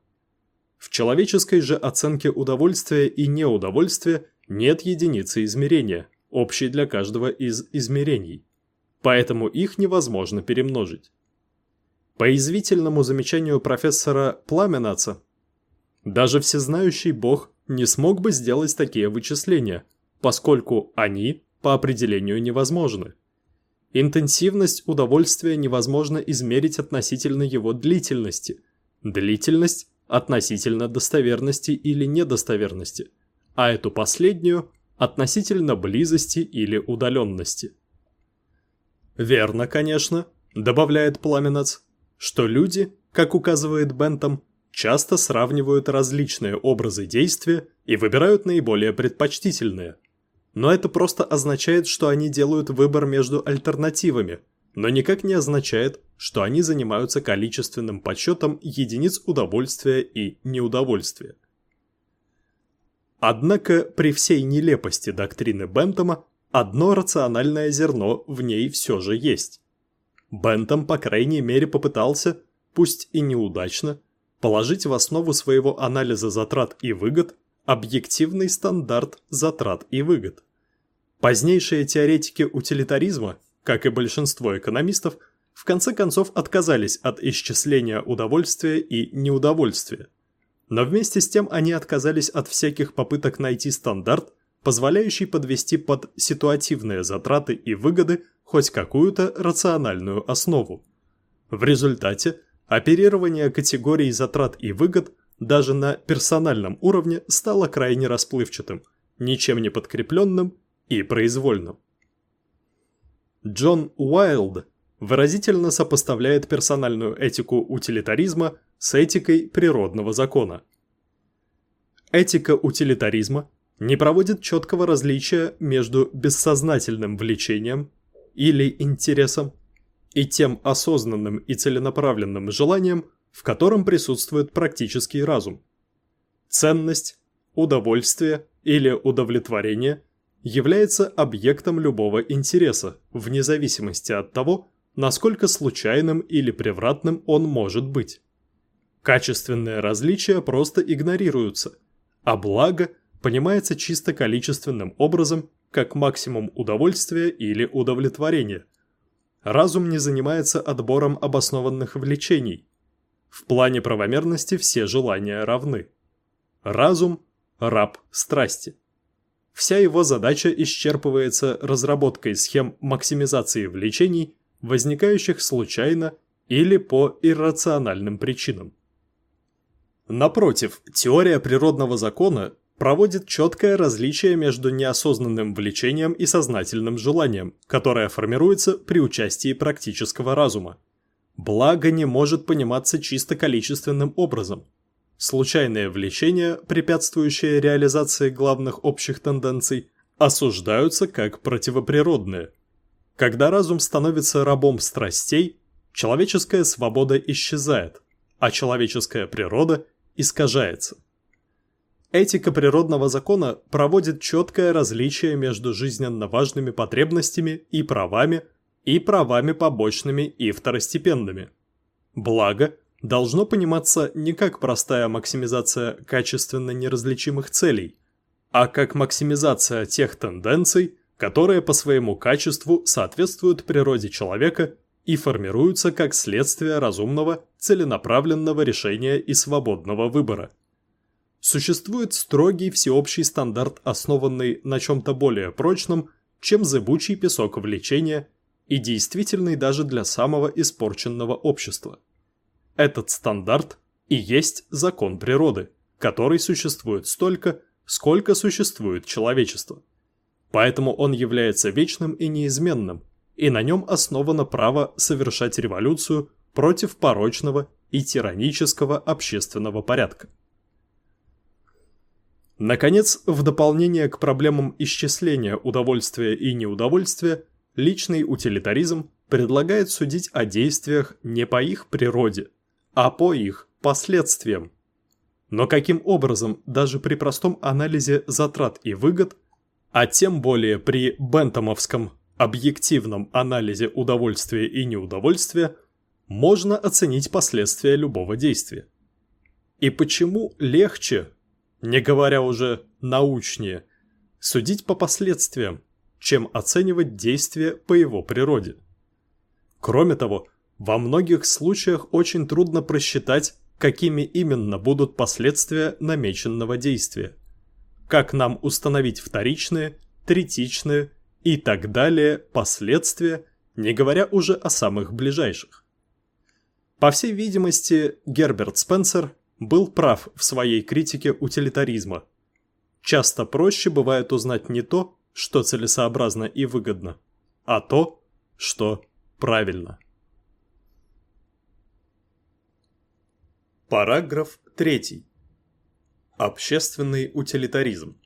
В человеческой же оценке удовольствия и неудовольствия нет единицы измерения, общей для каждого из измерений, поэтому их невозможно перемножить. По извительному замечанию профессора Пламенаца, даже всезнающий бог не смог бы сделать такие вычисления, поскольку они по определению невозможны. Интенсивность удовольствия невозможно измерить относительно его длительности. Длительность относительно достоверности или недостоверности, а эту последнюю относительно близости или удаленности. Верно, конечно, добавляет Пламенец, что люди, как указывает Бентам, часто сравнивают различные образы действия и выбирают наиболее предпочтительные – но это просто означает, что они делают выбор между альтернативами, но никак не означает, что они занимаются количественным подсчетом единиц удовольствия и неудовольствия. Однако при всей нелепости доктрины Бентома одно рациональное зерно в ней все же есть. Бентом, по крайней мере, попытался, пусть и неудачно, положить в основу своего анализа затрат и выгод объективный стандарт затрат и выгод. Позднейшие теоретики утилитаризма, как и большинство экономистов, в конце концов отказались от исчисления удовольствия и неудовольствия. Но вместе с тем они отказались от всяких попыток найти стандарт, позволяющий подвести под ситуативные затраты и выгоды хоть какую-то рациональную основу. В результате оперирование категорией затрат и выгод даже на персональном уровне стало крайне расплывчатым, ничем не подкрепленным и произвольным. Джон Уайлд выразительно сопоставляет персональную этику утилитаризма с этикой природного закона. Этика утилитаризма не проводит четкого различия между бессознательным влечением или интересом и тем осознанным и целенаправленным желанием, в котором присутствует практический разум. Ценность, удовольствие или удовлетворение является объектом любого интереса, вне зависимости от того, насколько случайным или превратным он может быть. Качественные различия просто игнорируются, а благо понимается чисто количественным образом как максимум удовольствия или удовлетворения. Разум не занимается отбором обоснованных влечений, в плане правомерности все желания равны. Разум – раб страсти. Вся его задача исчерпывается разработкой схем максимизации влечений, возникающих случайно или по иррациональным причинам. Напротив, теория природного закона проводит четкое различие между неосознанным влечением и сознательным желанием, которое формируется при участии практического разума. Благо не может пониматься чисто количественным образом. Случайные влечения, препятствующие реализации главных общих тенденций, осуждаются как противоприродные. Когда разум становится рабом страстей, человеческая свобода исчезает, а человеческая природа искажается. Этика природного закона проводит четкое различие между жизненно важными потребностями и правами, и правами побочными и второстепенными. Благо должно пониматься не как простая максимизация качественно неразличимых целей, а как максимизация тех тенденций, которые по своему качеству соответствуют природе человека и формируются как следствие разумного, целенаправленного решения и свободного выбора. Существует строгий всеобщий стандарт, основанный на чем-то более прочном, чем зыбучий песок влечения и действительный даже для самого испорченного общества. Этот стандарт и есть закон природы, который существует столько, сколько существует человечество. Поэтому он является вечным и неизменным, и на нем основано право совершать революцию против порочного и тиранического общественного порядка. Наконец, в дополнение к проблемам исчисления удовольствия и неудовольствия, личный утилитаризм предлагает судить о действиях не по их природе, а по их последствиям. Но каким образом даже при простом анализе затрат и выгод, а тем более при бентомовском объективном анализе удовольствия и неудовольствия, можно оценить последствия любого действия? И почему легче не говоря уже научнее, судить по последствиям, чем оценивать действие по его природе. Кроме того, во многих случаях очень трудно просчитать, какими именно будут последствия намеченного действия. Как нам установить вторичные, третичные и так далее последствия, не говоря уже о самых ближайших. По всей видимости, Герберт Спенсер был прав в своей критике утилитаризма. Часто проще бывает узнать не то, что целесообразно и выгодно, а то, что правильно. Параграф 3. Общественный утилитаризм.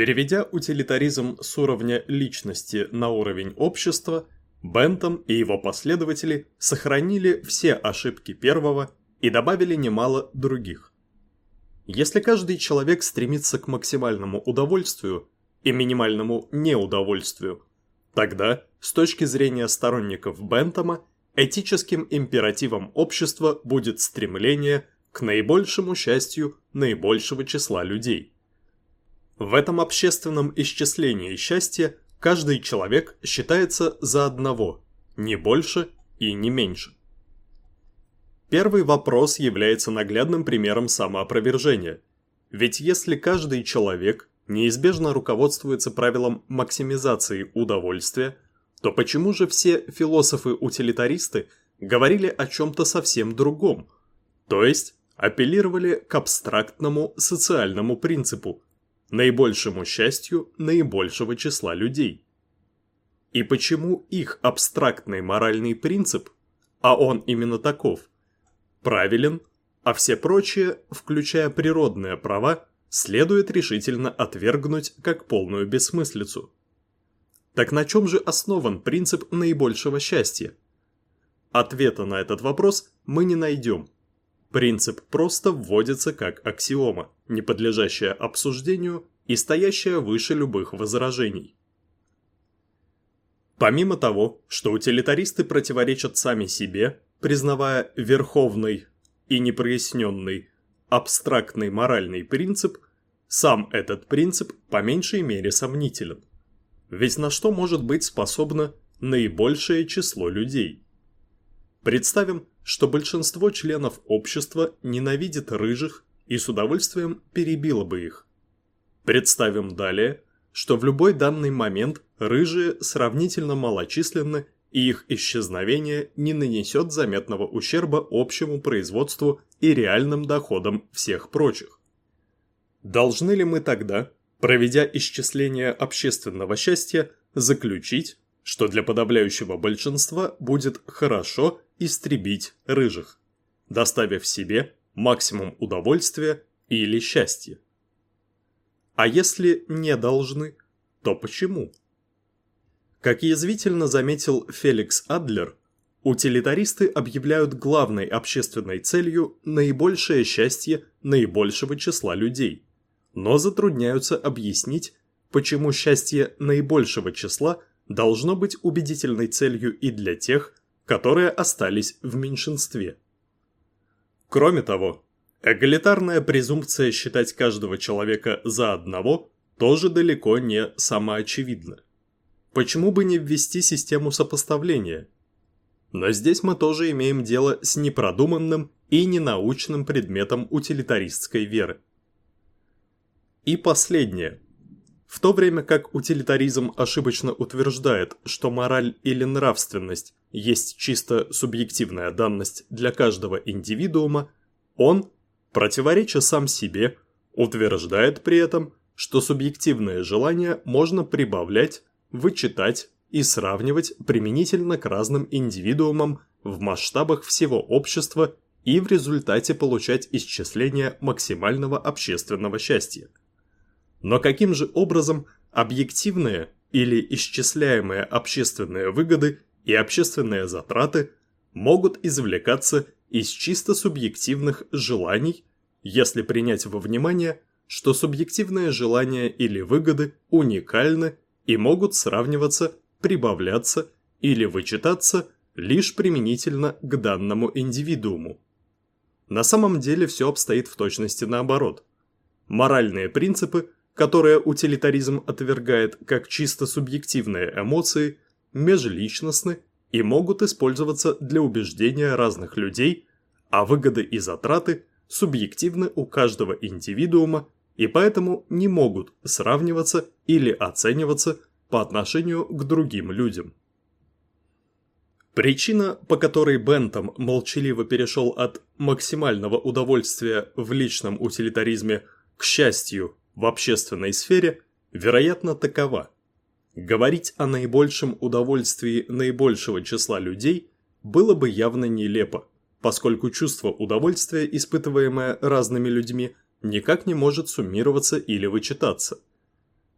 Переведя утилитаризм с уровня личности на уровень общества, Бентам и его последователи сохранили все ошибки первого и добавили немало других. Если каждый человек стремится к максимальному удовольствию и минимальному неудовольствию, тогда, с точки зрения сторонников Бентома, этическим императивом общества будет стремление к наибольшему счастью наибольшего числа людей. В этом общественном исчислении счастья каждый человек считается за одного, не больше и не меньше. Первый вопрос является наглядным примером самоопровержения. Ведь если каждый человек неизбежно руководствуется правилом максимизации удовольствия, то почему же все философы-утилитаристы говорили о чем-то совсем другом, то есть апеллировали к абстрактному социальному принципу, наибольшему счастью наибольшего числа людей? И почему их абстрактный моральный принцип, а он именно таков, правилен, а все прочие, включая природные права, следует решительно отвергнуть как полную бессмыслицу. Так на чем же основан принцип наибольшего счастья? Ответа на этот вопрос мы не найдем. Принцип просто вводится как аксиома, не подлежащая обсуждению и стоящая выше любых возражений. Помимо того, что утилитаристы противоречат сами себе, признавая верховный и непроясненный абстрактный моральный принцип, сам этот принцип по меньшей мере сомнителен. Ведь на что может быть способно наибольшее число людей? Представим, что большинство членов общества ненавидит рыжих и с удовольствием перебило бы их. Представим далее, что в любой данный момент рыжие сравнительно малочисленны и их исчезновение не нанесет заметного ущерба общему производству и реальным доходам всех прочих. Должны ли мы тогда, проведя исчисление общественного счастья, заключить, что для подавляющего большинства будет хорошо истребить рыжих, доставив себе максимум удовольствия или счастья? А если не должны, то почему? Как язвительно заметил Феликс Адлер, утилитаристы объявляют главной общественной целью наибольшее счастье наибольшего числа людей, но затрудняются объяснить, почему счастье наибольшего числа должно быть убедительной целью и для тех, которые остались в меньшинстве. Кроме того, эгалитарная презумпция считать каждого человека за одного тоже далеко не самоочевидна. Почему бы не ввести систему сопоставления? Но здесь мы тоже имеем дело с непродуманным и ненаучным предметом утилитаристской веры. И последнее. В то время как утилитаризм ошибочно утверждает, что мораль или нравственность есть чисто субъективная данность для каждого индивидуума, он, противореча сам себе, утверждает при этом, что субъективное желание можно прибавлять, вычитать и сравнивать применительно к разным индивидуумам в масштабах всего общества и в результате получать исчисление максимального общественного счастья. Но каким же образом объективные или исчисляемые общественные выгоды и общественные затраты могут извлекаться из чисто субъективных желаний, если принять во внимание, что субъективные желания или выгоды уникальны и могут сравниваться, прибавляться или вычитаться лишь применительно к данному индивидууму. На самом деле все обстоит в точности наоборот. Моральные принципы, которые утилитаризм отвергает как чисто субъективные эмоции, межличностны и могут использоваться для убеждения разных людей, а выгоды и затраты субъективны у каждого индивидуума и поэтому не могут сравниваться или оцениваться по отношению к другим людям. Причина, по которой Бентам молчаливо перешел от максимального удовольствия в личном утилитаризме к счастью в общественной сфере, вероятно, такова. Говорить о наибольшем удовольствии наибольшего числа людей было бы явно нелепо, поскольку чувство удовольствия, испытываемое разными людьми, никак не может суммироваться или вычитаться.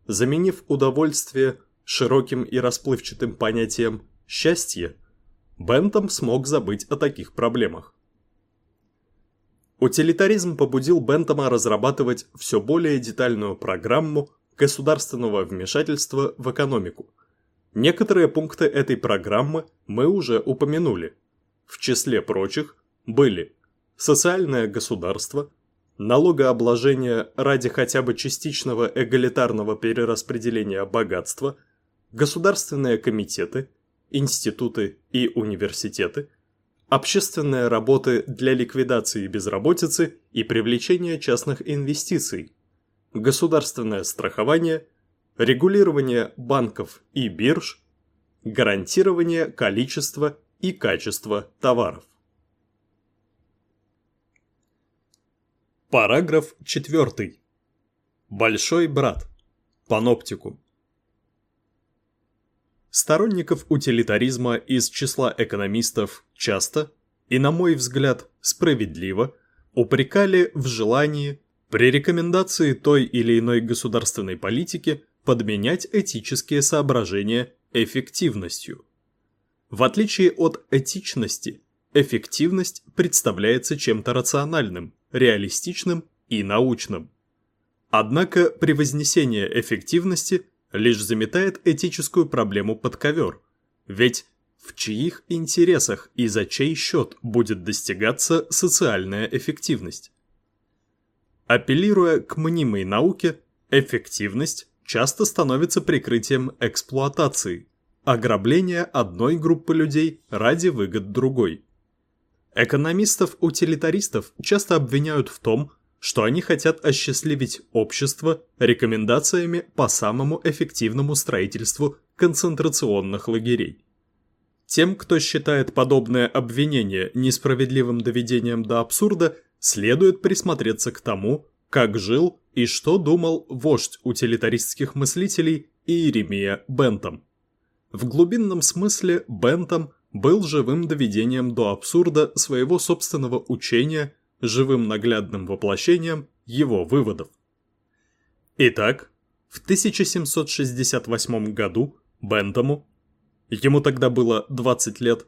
Заменив удовольствие широким и расплывчатым понятием «счастье», Бентам смог забыть о таких проблемах. Утилитаризм побудил Бентама разрабатывать все более детальную программу государственного вмешательства в экономику. Некоторые пункты этой программы мы уже упомянули. В числе прочих были социальное государство, налогообложение ради хотя бы частичного эгалитарного перераспределения богатства, государственные комитеты, институты и университеты, общественные работы для ликвидации безработицы и привлечения частных инвестиций, государственное страхование, регулирование банков и бирж, гарантирование количества и качества товаров. Параграф 4. Большой брат. Паноптикум. Сторонников утилитаризма из числа экономистов часто, и на мой взгляд справедливо, упрекали в желании при рекомендации той или иной государственной политики подменять этические соображения эффективностью. В отличие от этичности, эффективность представляется чем-то рациональным – реалистичным и научным. Однако при вознесении эффективности лишь заметает этическую проблему под ковер, ведь в чьих интересах и за чей счет будет достигаться социальная эффективность? Апеллируя к мнимой науке, эффективность часто становится прикрытием эксплуатации, ограбления одной группы людей ради выгод другой. Экономистов-утилитаристов часто обвиняют в том, что они хотят осчастливить общество рекомендациями по самому эффективному строительству концентрационных лагерей. Тем, кто считает подобное обвинение несправедливым доведением до абсурда, следует присмотреться к тому, как жил и что думал вождь утилитаристских мыслителей Иеремия Бентам. В глубинном смысле Бентам был живым доведением до абсурда своего собственного учения, живым наглядным воплощением его выводов. Итак, в 1768 году Бентому, ему тогда было 20 лет,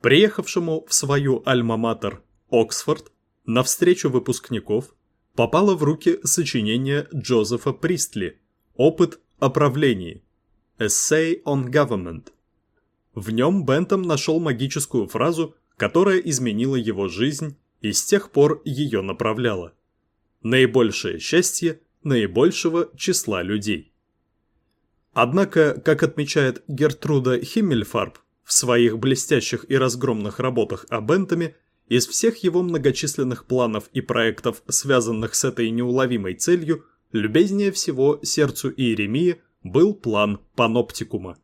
приехавшему в свою альма-матер Оксфорд на встречу выпускников, попало в руки сочинение Джозефа Пристли «Опыт о правлении» Essay on Government, в нем Бентам нашел магическую фразу, которая изменила его жизнь и с тех пор ее направляла. Наибольшее счастье наибольшего числа людей. Однако, как отмечает Гертруда Химмельфарб в своих блестящих и разгромных работах о Бентаме, из всех его многочисленных планов и проектов, связанных с этой неуловимой целью, любезнее всего сердцу Иеремии был план паноптикума.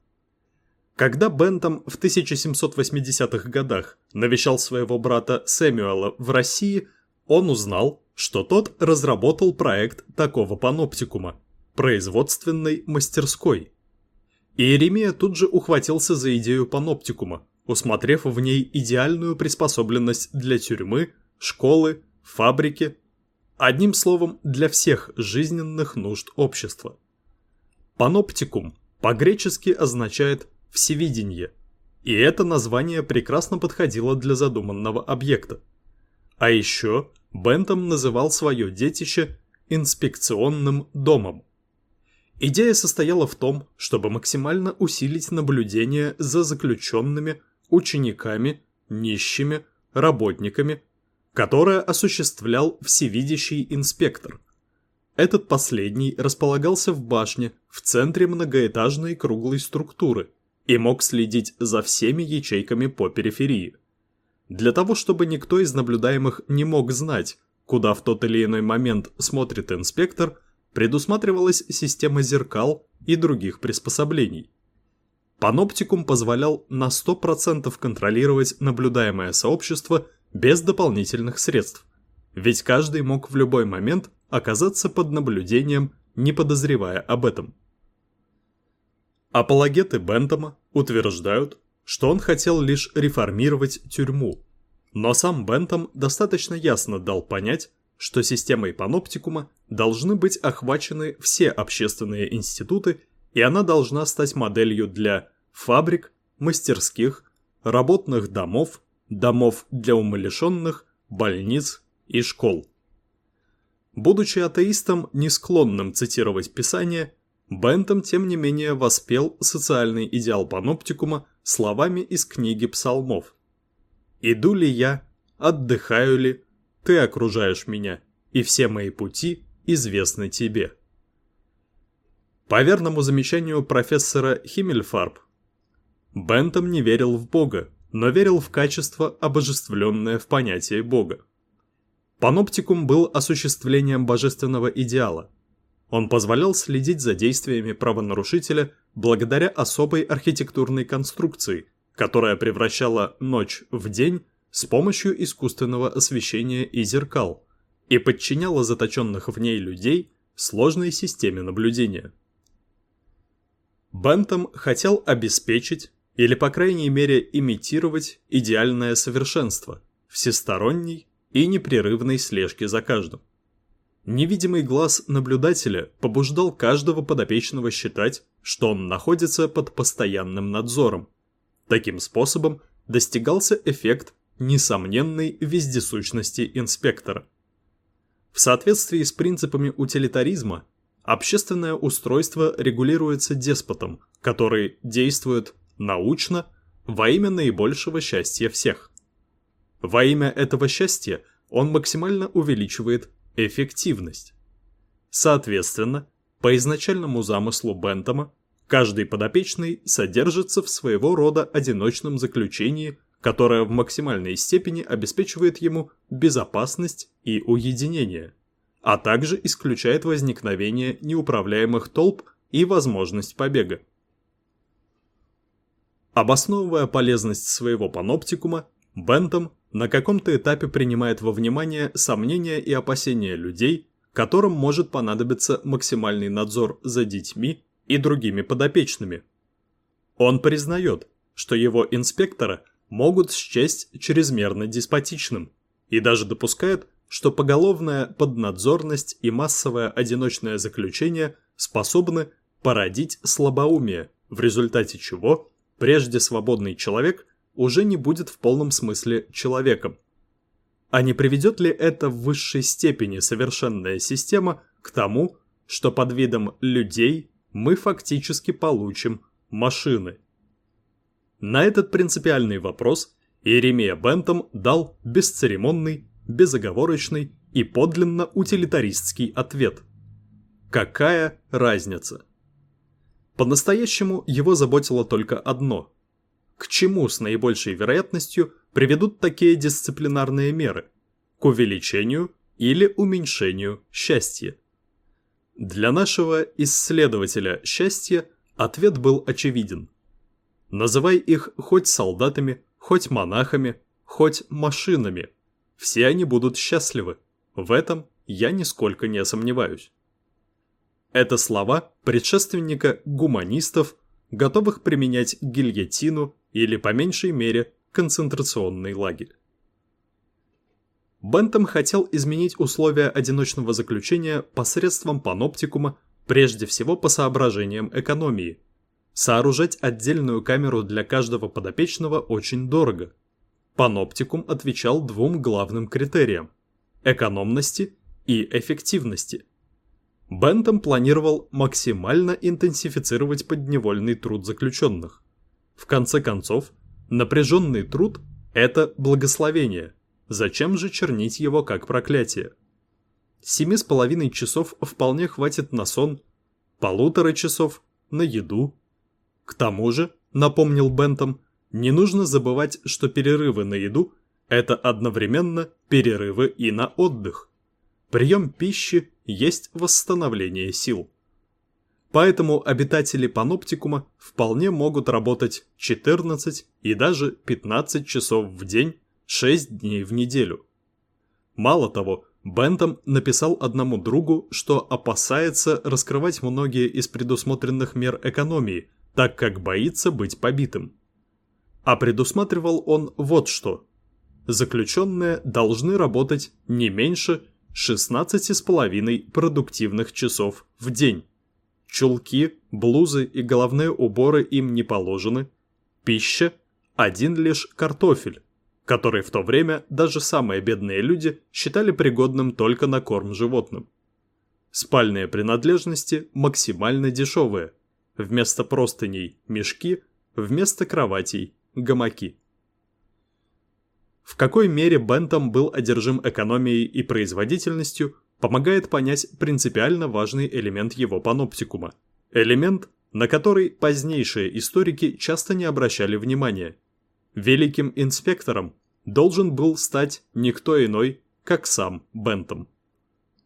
Когда Бентам в 1780-х годах навещал своего брата Сэмюэла в России, он узнал, что тот разработал проект такого паноптикума – производственной мастерской. Иеремия тут же ухватился за идею паноптикума, усмотрев в ней идеальную приспособленность для тюрьмы, школы, фабрики, одним словом, для всех жизненных нужд общества. Паноптикум по-гречески означает «всевидение», и это название прекрасно подходило для задуманного объекта. А еще Бентом называл свое детище инспекционным домом. Идея состояла в том, чтобы максимально усилить наблюдение за заключенными, учениками, нищими, работниками, которое осуществлял всевидящий инспектор. Этот последний располагался в башне в центре многоэтажной круглой структуры и мог следить за всеми ячейками по периферии. Для того, чтобы никто из наблюдаемых не мог знать, куда в тот или иной момент смотрит инспектор – предусматривалась система зеркал и других приспособлений. Паноптикум позволял на 100% контролировать наблюдаемое сообщество без дополнительных средств, ведь каждый мог в любой момент оказаться под наблюдением, не подозревая об этом. Апологеты Бентома утверждают, что он хотел лишь реформировать тюрьму, но сам Бентом достаточно ясно дал понять, что системой паноптикума должны быть охвачены все общественные институты, и она должна стать моделью для фабрик, мастерских, работных домов, домов для умалишенных, больниц и школ. Будучи атеистом, не склонным цитировать Писание, Бентом, тем не менее, воспел социальный идеал паноптикума словами из книги псалмов. «Иду ли я, отдыхаю ли, ты окружаешь меня, и все мои пути известны тебе. По верному замечанию профессора Химмельфарб, Бентом не верил в Бога, но верил в качество, обожествленное в понятие Бога. Паноптикум был осуществлением божественного идеала. Он позволял следить за действиями правонарушителя благодаря особой архитектурной конструкции, которая превращала ночь в день с помощью искусственного освещения и зеркал, и подчиняла заточенных в ней людей сложной системе наблюдения. Бентам хотел обеспечить, или по крайней мере имитировать, идеальное совершенство, всесторонней и непрерывной слежки за каждым. Невидимый глаз наблюдателя побуждал каждого подопечного считать, что он находится под постоянным надзором. Таким способом достигался эффект несомненной вездесущности инспектора. В соответствии с принципами утилитаризма, общественное устройство регулируется деспотом, который действует научно во имя наибольшего счастья всех. Во имя этого счастья он максимально увеличивает эффективность. Соответственно, по изначальному замыслу Бентома, каждый подопечный содержится в своего рода одиночном заключении – которая в максимальной степени обеспечивает ему безопасность и уединение, а также исключает возникновение неуправляемых толп и возможность побега. Обосновывая полезность своего паноптикума, Бентом на каком-то этапе принимает во внимание сомнения и опасения людей, которым может понадобиться максимальный надзор за детьми и другими подопечными. Он признает, что его инспектора могут счесть чрезмерно деспотичным и даже допускают, что поголовная поднадзорность и массовое одиночное заключение способны породить слабоумие, в результате чего прежде свободный человек уже не будет в полном смысле человеком. А не приведет ли это в высшей степени совершенная система к тому, что под видом людей мы фактически получим машины? На этот принципиальный вопрос Иеремия Бентом дал бесцеремонный, безоговорочный и подлинно утилитаристский ответ. Какая разница? По-настоящему его заботило только одно. К чему с наибольшей вероятностью приведут такие дисциплинарные меры? К увеличению или уменьшению счастья? Для нашего исследователя счастья ответ был очевиден – Называй их хоть солдатами, хоть монахами, хоть машинами. все они будут счастливы. В этом я нисколько не сомневаюсь. Это слова предшественника гуманистов, готовых применять гильотину или, по меньшей мере, концентрационный лагерь. Бентам хотел изменить условия одиночного заключения посредством паноптикума, прежде всего по соображениям экономии. Сооружать отдельную камеру для каждого подопечного очень дорого. Паноптикум отвечал двум главным критериям – экономности и эффективности. Бентам планировал максимально интенсифицировать подневольный труд заключенных. В конце концов, напряженный труд – это благословение – Зачем же чернить его как проклятие? Семи с половиной часов вполне хватит на сон, полутора часов на еду. К тому же, напомнил Бентом, не нужно забывать, что перерывы на еду – это одновременно перерывы и на отдых. Прием пищи есть восстановление сил. Поэтому обитатели паноптикума вполне могут работать 14 и даже 15 часов в день 6 дней в неделю. Мало того, Бентом написал одному другу, что опасается раскрывать многие из предусмотренных мер экономии, так как боится быть побитым. А предусматривал он вот что. Заключенные должны работать не меньше 16,5 продуктивных часов в день. Чулки, блузы и головные уборы им не положены. Пища – один лишь картофель который в то время даже самые бедные люди считали пригодным только на корм животным. Спальные принадлежности максимально дешевые. Вместо простыней – мешки, вместо кроватей – гамаки. В какой мере Бентам был одержим экономией и производительностью, помогает понять принципиально важный элемент его паноптикума. Элемент, на который позднейшие историки часто не обращали внимания. Великим инспектором должен был стать никто иной, как сам Бентом.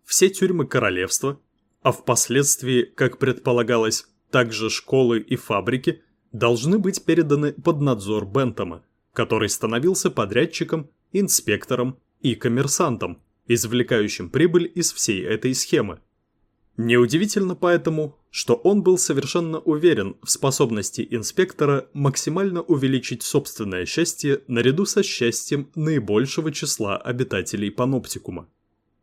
Все тюрьмы королевства, а впоследствии, как предполагалось, также школы и фабрики, должны быть переданы под надзор Бентома, который становился подрядчиком, инспектором и коммерсантом, извлекающим прибыль из всей этой схемы. Неудивительно поэтому, что он был совершенно уверен в способности инспектора максимально увеличить собственное счастье наряду со счастьем наибольшего числа обитателей паноптикума.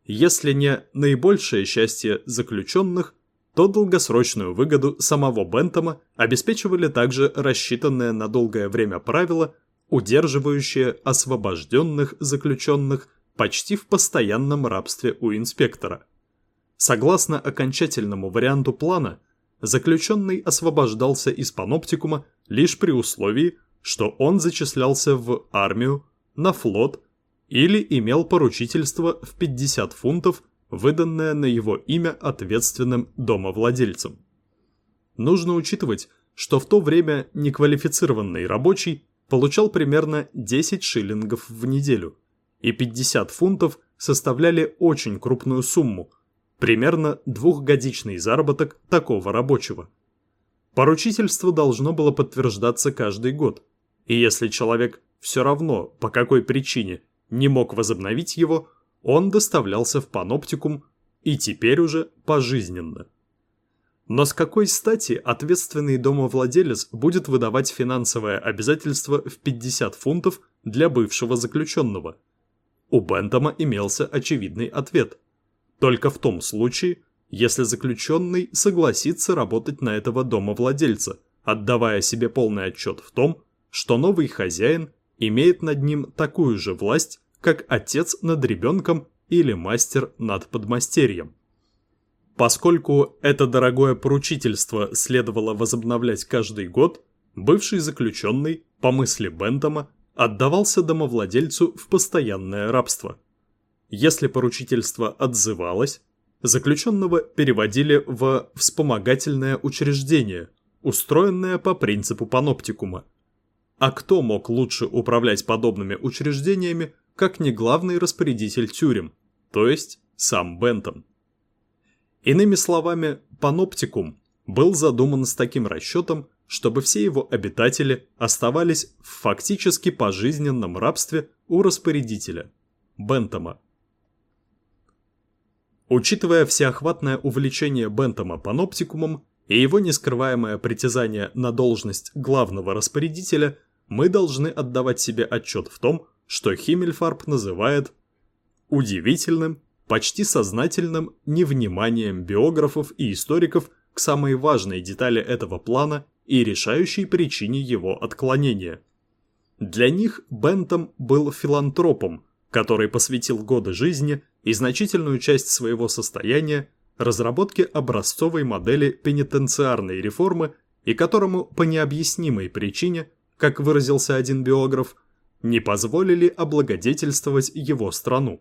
Если не наибольшее счастье заключенных, то долгосрочную выгоду самого Бентома обеспечивали также рассчитанное на долгое время правила, удерживающее освобожденных заключенных почти в постоянном рабстве у инспектора – Согласно окончательному варианту плана, заключенный освобождался из паноптикума лишь при условии, что он зачислялся в армию, на флот или имел поручительство в 50 фунтов, выданное на его имя ответственным домовладельцем. Нужно учитывать, что в то время неквалифицированный рабочий получал примерно 10 шиллингов в неделю, и 50 фунтов составляли очень крупную сумму – примерно двухгодичный заработок такого рабочего. Поручительство должно было подтверждаться каждый год, и если человек все равно по какой причине не мог возобновить его, он доставлялся в паноптикум и теперь уже пожизненно. Но с какой стати ответственный домовладелец будет выдавать финансовое обязательство в 50 фунтов для бывшего заключенного? У Бентома имелся очевидный ответ. Только в том случае, если заключенный согласится работать на этого домовладельца, отдавая себе полный отчет в том, что новый хозяин имеет над ним такую же власть, как отец над ребенком или мастер над подмастерьем. Поскольку это дорогое поручительство следовало возобновлять каждый год, бывший заключенный, по мысли Бентома, отдавался домовладельцу в постоянное рабство – если поручительство отзывалось, заключенного переводили в вспомогательное учреждение, устроенное по принципу паноптикума. А кто мог лучше управлять подобными учреждениями, как не главный распорядитель тюрем, то есть сам Бентон? Иными словами, паноптикум был задуман с таким расчетом, чтобы все его обитатели оставались в фактически пожизненном рабстве у распорядителя – Бентома. Учитывая всеохватное увлечение Бентома паноптикумом и его нескрываемое притязание на должность главного распорядителя, мы должны отдавать себе отчет в том, что Химмельфарб называет удивительным, почти сознательным невниманием биографов и историков к самой важной детали этого плана и решающей причине его отклонения. Для них Бентом был филантропом, который посвятил годы жизни и значительную часть своего состояния разработке образцовой модели пенитенциарной реформы и которому по необъяснимой причине, как выразился один биограф, не позволили облагодетельствовать его страну.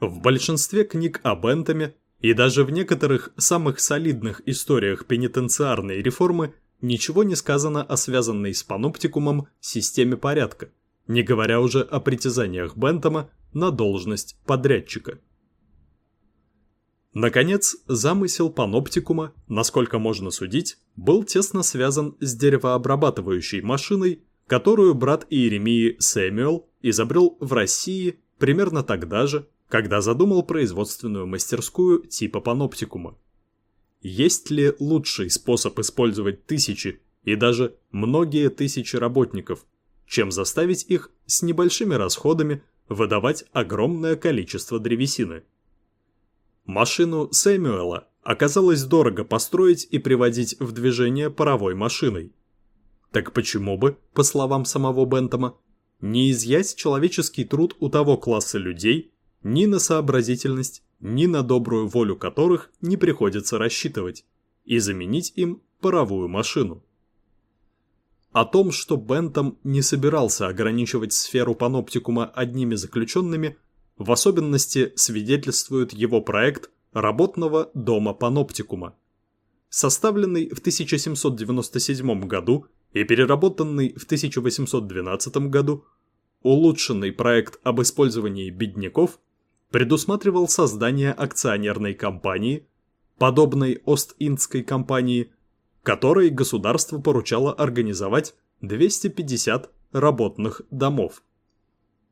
В большинстве книг о Бентоме и даже в некоторых самых солидных историях пенитенциарной реформы ничего не сказано о связанной с паноптикумом системе порядка, не говоря уже о притязаниях Бентома на должность подрядчика. Наконец, замысел паноптикума, насколько можно судить, был тесно связан с деревообрабатывающей машиной, которую брат Иеремии Сэмюэл изобрел в России примерно тогда же, когда задумал производственную мастерскую типа паноптикума. Есть ли лучший способ использовать тысячи и даже многие тысячи работников, чем заставить их с небольшими расходами выдавать огромное количество древесины? Машину Сэмюэла оказалось дорого построить и приводить в движение паровой машиной. Так почему бы, по словам самого Бентома, не изъять человеческий труд у того класса людей, ни на сообразительность, ни на добрую волю которых не приходится рассчитывать, и заменить им паровую машину? О том, что Бентом не собирался ограничивать сферу паноптикума одними заключенными, в особенности свидетельствует его проект работного дома паноптикума. Составленный в 1797 году и переработанный в 1812 году, улучшенный проект об использовании бедняков предусматривал создание акционерной компании, подобной Ост-Индской компании, которой государство поручало организовать 250 работных домов.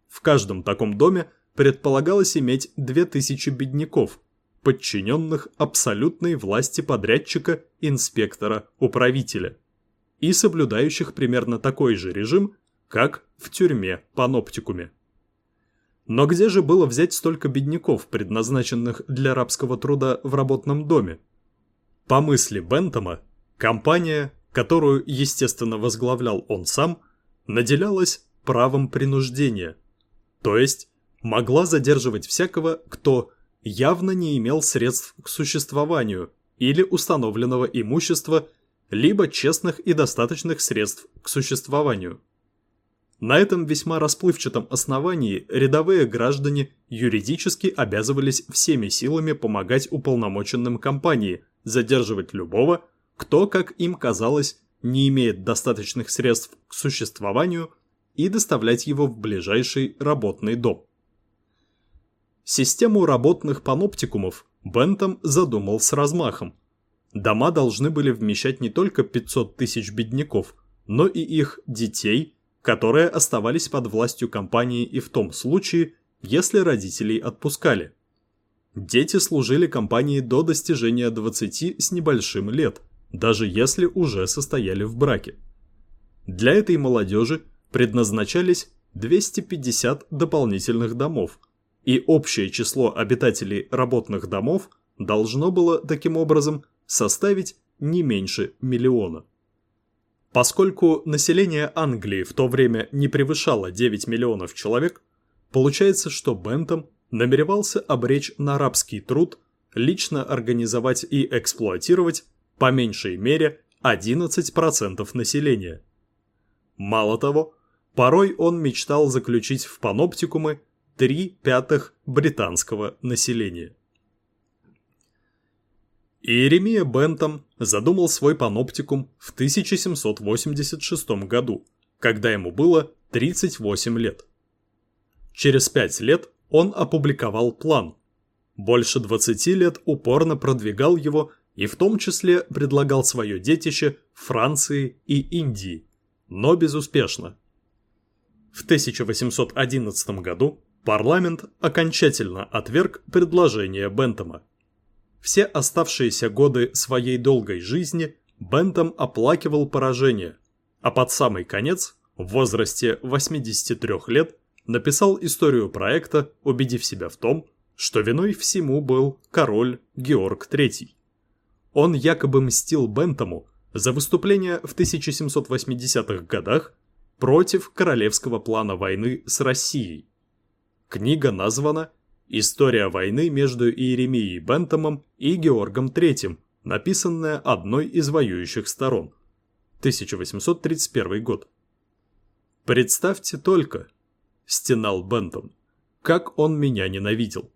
В каждом таком доме предполагалось иметь 2000 бедняков, подчиненных абсолютной власти подрядчика, инспектора, управителя, и соблюдающих примерно такой же режим, как в тюрьме паноптикуме. Но где же было взять столько бедняков, предназначенных для рабского труда в работном доме? По мысли Бентома, компания, которую, естественно, возглавлял он сам, наделялась правом принуждения, то есть могла задерживать всякого, кто явно не имел средств к существованию или установленного имущества, либо честных и достаточных средств к существованию. На этом весьма расплывчатом основании рядовые граждане юридически обязывались всеми силами помогать уполномоченным компании задерживать любого, кто, как им казалось, не имеет достаточных средств к существованию и доставлять его в ближайший работный дом. Систему работных паноптикумов Бентом задумал с размахом. Дома должны были вмещать не только 500 тысяч бедняков, но и их детей, которые оставались под властью компании и в том случае, если родителей отпускали. Дети служили компании до достижения 20 с небольшим лет, даже если уже состояли в браке. Для этой молодежи предназначались 250 дополнительных домов – и общее число обитателей работных домов должно было таким образом составить не меньше миллиона. Поскольку население Англии в то время не превышало 9 миллионов человек, получается, что Бентом намеревался обречь на рабский труд, лично организовать и эксплуатировать по меньшей мере 11% населения. Мало того, порой он мечтал заключить в паноптикумы три пятых британского населения. Иеремия Бентом задумал свой паноптикум в 1786 году, когда ему было 38 лет. Через пять лет он опубликовал план. Больше 20 лет упорно продвигал его и в том числе предлагал свое детище Франции и Индии, но безуспешно. В 1811 году парламент окончательно отверг предложение Бентома. Все оставшиеся годы своей долгой жизни Бентом оплакивал поражение, а под самый конец, в возрасте 83 лет, написал историю проекта, убедив себя в том, что виной всему был король Георг III. Он якобы мстил Бентому за выступление в 1780-х годах против королевского плана войны с Россией. Книга названа «История войны между Иеремией Бентомом и Георгом III», написанная одной из воюющих сторон. 1831 год. Представьте только, стенал Бентон. Как он меня ненавидел.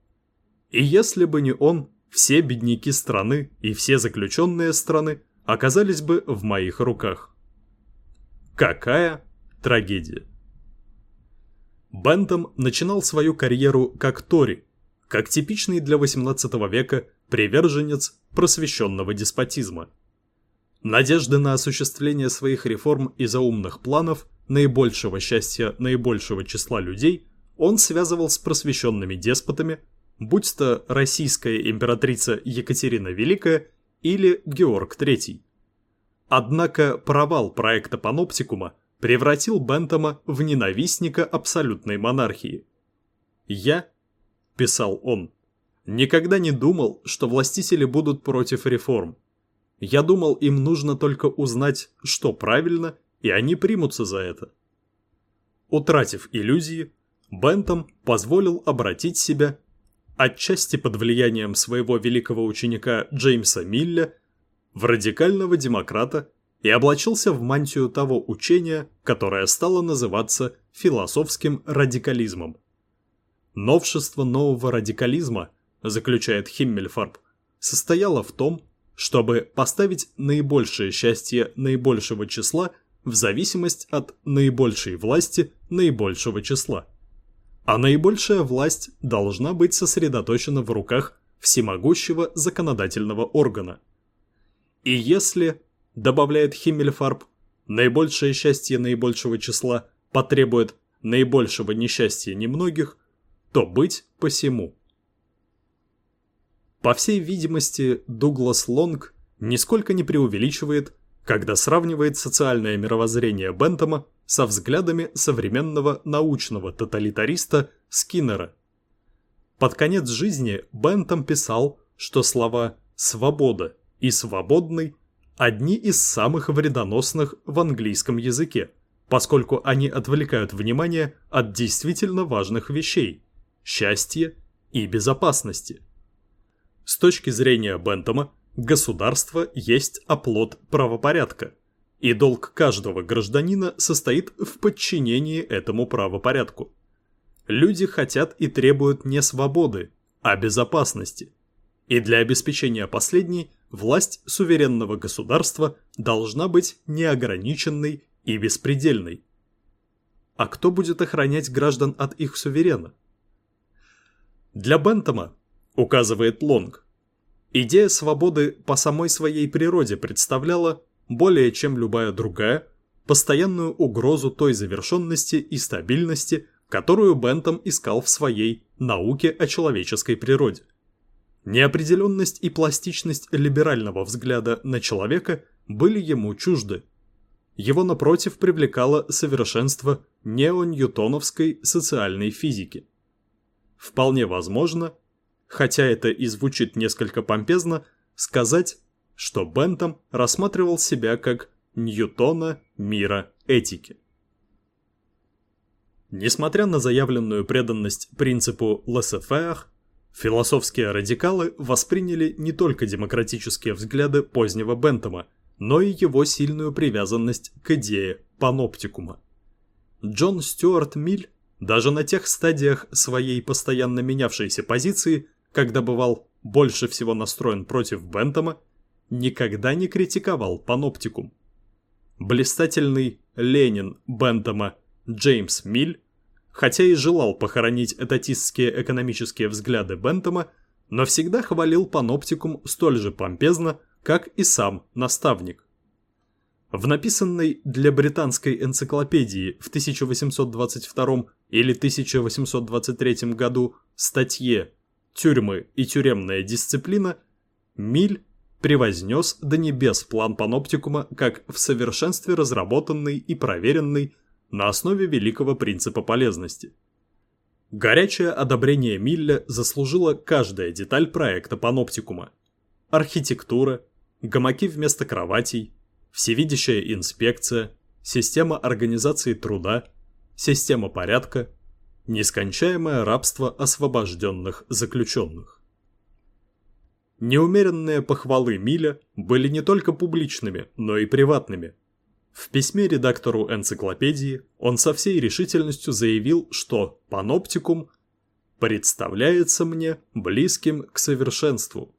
И если бы не он, все бедняки страны и все заключенные страны оказались бы в моих руках. Какая трагедия. Бентом начинал свою карьеру как Тори, как типичный для XVIII века приверженец просвещенного деспотизма. Надежды на осуществление своих реформ и заумных планов наибольшего счастья наибольшего числа людей он связывал с просвещенными деспотами, будь то российская императрица Екатерина Великая или Георг III. Однако провал проекта паноптикума превратил Бентома в ненавистника абсолютной монархии. «Я», – писал он, – «никогда не думал, что властители будут против реформ. Я думал, им нужно только узнать, что правильно и они примутся за это. Утратив иллюзии, Бентом позволил обратить себя, отчасти под влиянием своего великого ученика Джеймса Милля, в радикального демократа и облачился в мантию того учения, которое стало называться философским радикализмом. Новшество нового радикализма, заключает Химмельфарб, состояло в том, чтобы поставить наибольшее счастье наибольшего числа – в зависимость от наибольшей власти наибольшего числа. А наибольшая власть должна быть сосредоточена в руках всемогущего законодательного органа. И если, добавляет Химмельфарб, наибольшее счастье наибольшего числа потребует наибольшего несчастья немногих, то быть посему. По всей видимости, Дуглас Лонг нисколько не преувеличивает когда сравнивает социальное мировоззрение Бентома со взглядами современного научного тоталитариста Скиннера. Под конец жизни Бентом писал, что слова «свобода» и «свободный» одни из самых вредоносных в английском языке, поскольку они отвлекают внимание от действительно важных вещей – счастья и безопасности. С точки зрения Бентома, Государство есть оплот правопорядка, и долг каждого гражданина состоит в подчинении этому правопорядку. Люди хотят и требуют не свободы, а безопасности. И для обеспечения последней власть суверенного государства должна быть неограниченной и беспредельной. А кто будет охранять граждан от их суверена? Для Бентома, указывает Лонг, Идея свободы по самой своей природе представляла, более чем любая другая, постоянную угрозу той завершенности и стабильности, которую Бентом искал в своей «науке о человеческой природе». Неопределенность и пластичность либерального взгляда на человека были ему чужды. Его, напротив, привлекало совершенство неоньютоновской социальной физики. Вполне возможно, хотя это и звучит несколько помпезно, сказать, что Бентам рассматривал себя как Ньютона мира этики. Несмотря на заявленную преданность принципу laissez-faire, философские радикалы восприняли не только демократические взгляды позднего Бентама, но и его сильную привязанность к идее паноптикума. Джон Стюарт Миль даже на тех стадиях своей постоянно менявшейся позиции когда бывал больше всего настроен против Бентома, никогда не критиковал паноптикум. Блистательный Ленин Бентома Джеймс Миль, хотя и желал похоронить этатистские экономические взгляды Бентома, но всегда хвалил паноптикум столь же помпезно, как и сам наставник. В написанной для британской энциклопедии в 1822 или 1823 году статье «Тюрьмы и тюремная дисциплина» Миль превознес до небес план паноптикума как в совершенстве разработанный и проверенный на основе великого принципа полезности. Горячее одобрение Милля заслужила каждая деталь проекта паноптикума. Архитектура, гамаки вместо кроватей, всевидящая инспекция, система организации труда, система порядка, нескончаемое рабство освобожденных заключенных. Неумеренные похвалы Миля были не только публичными, но и приватными. В письме редактору энциклопедии он со всей решительностью заявил, что «Паноптикум» представляется мне близким к совершенству.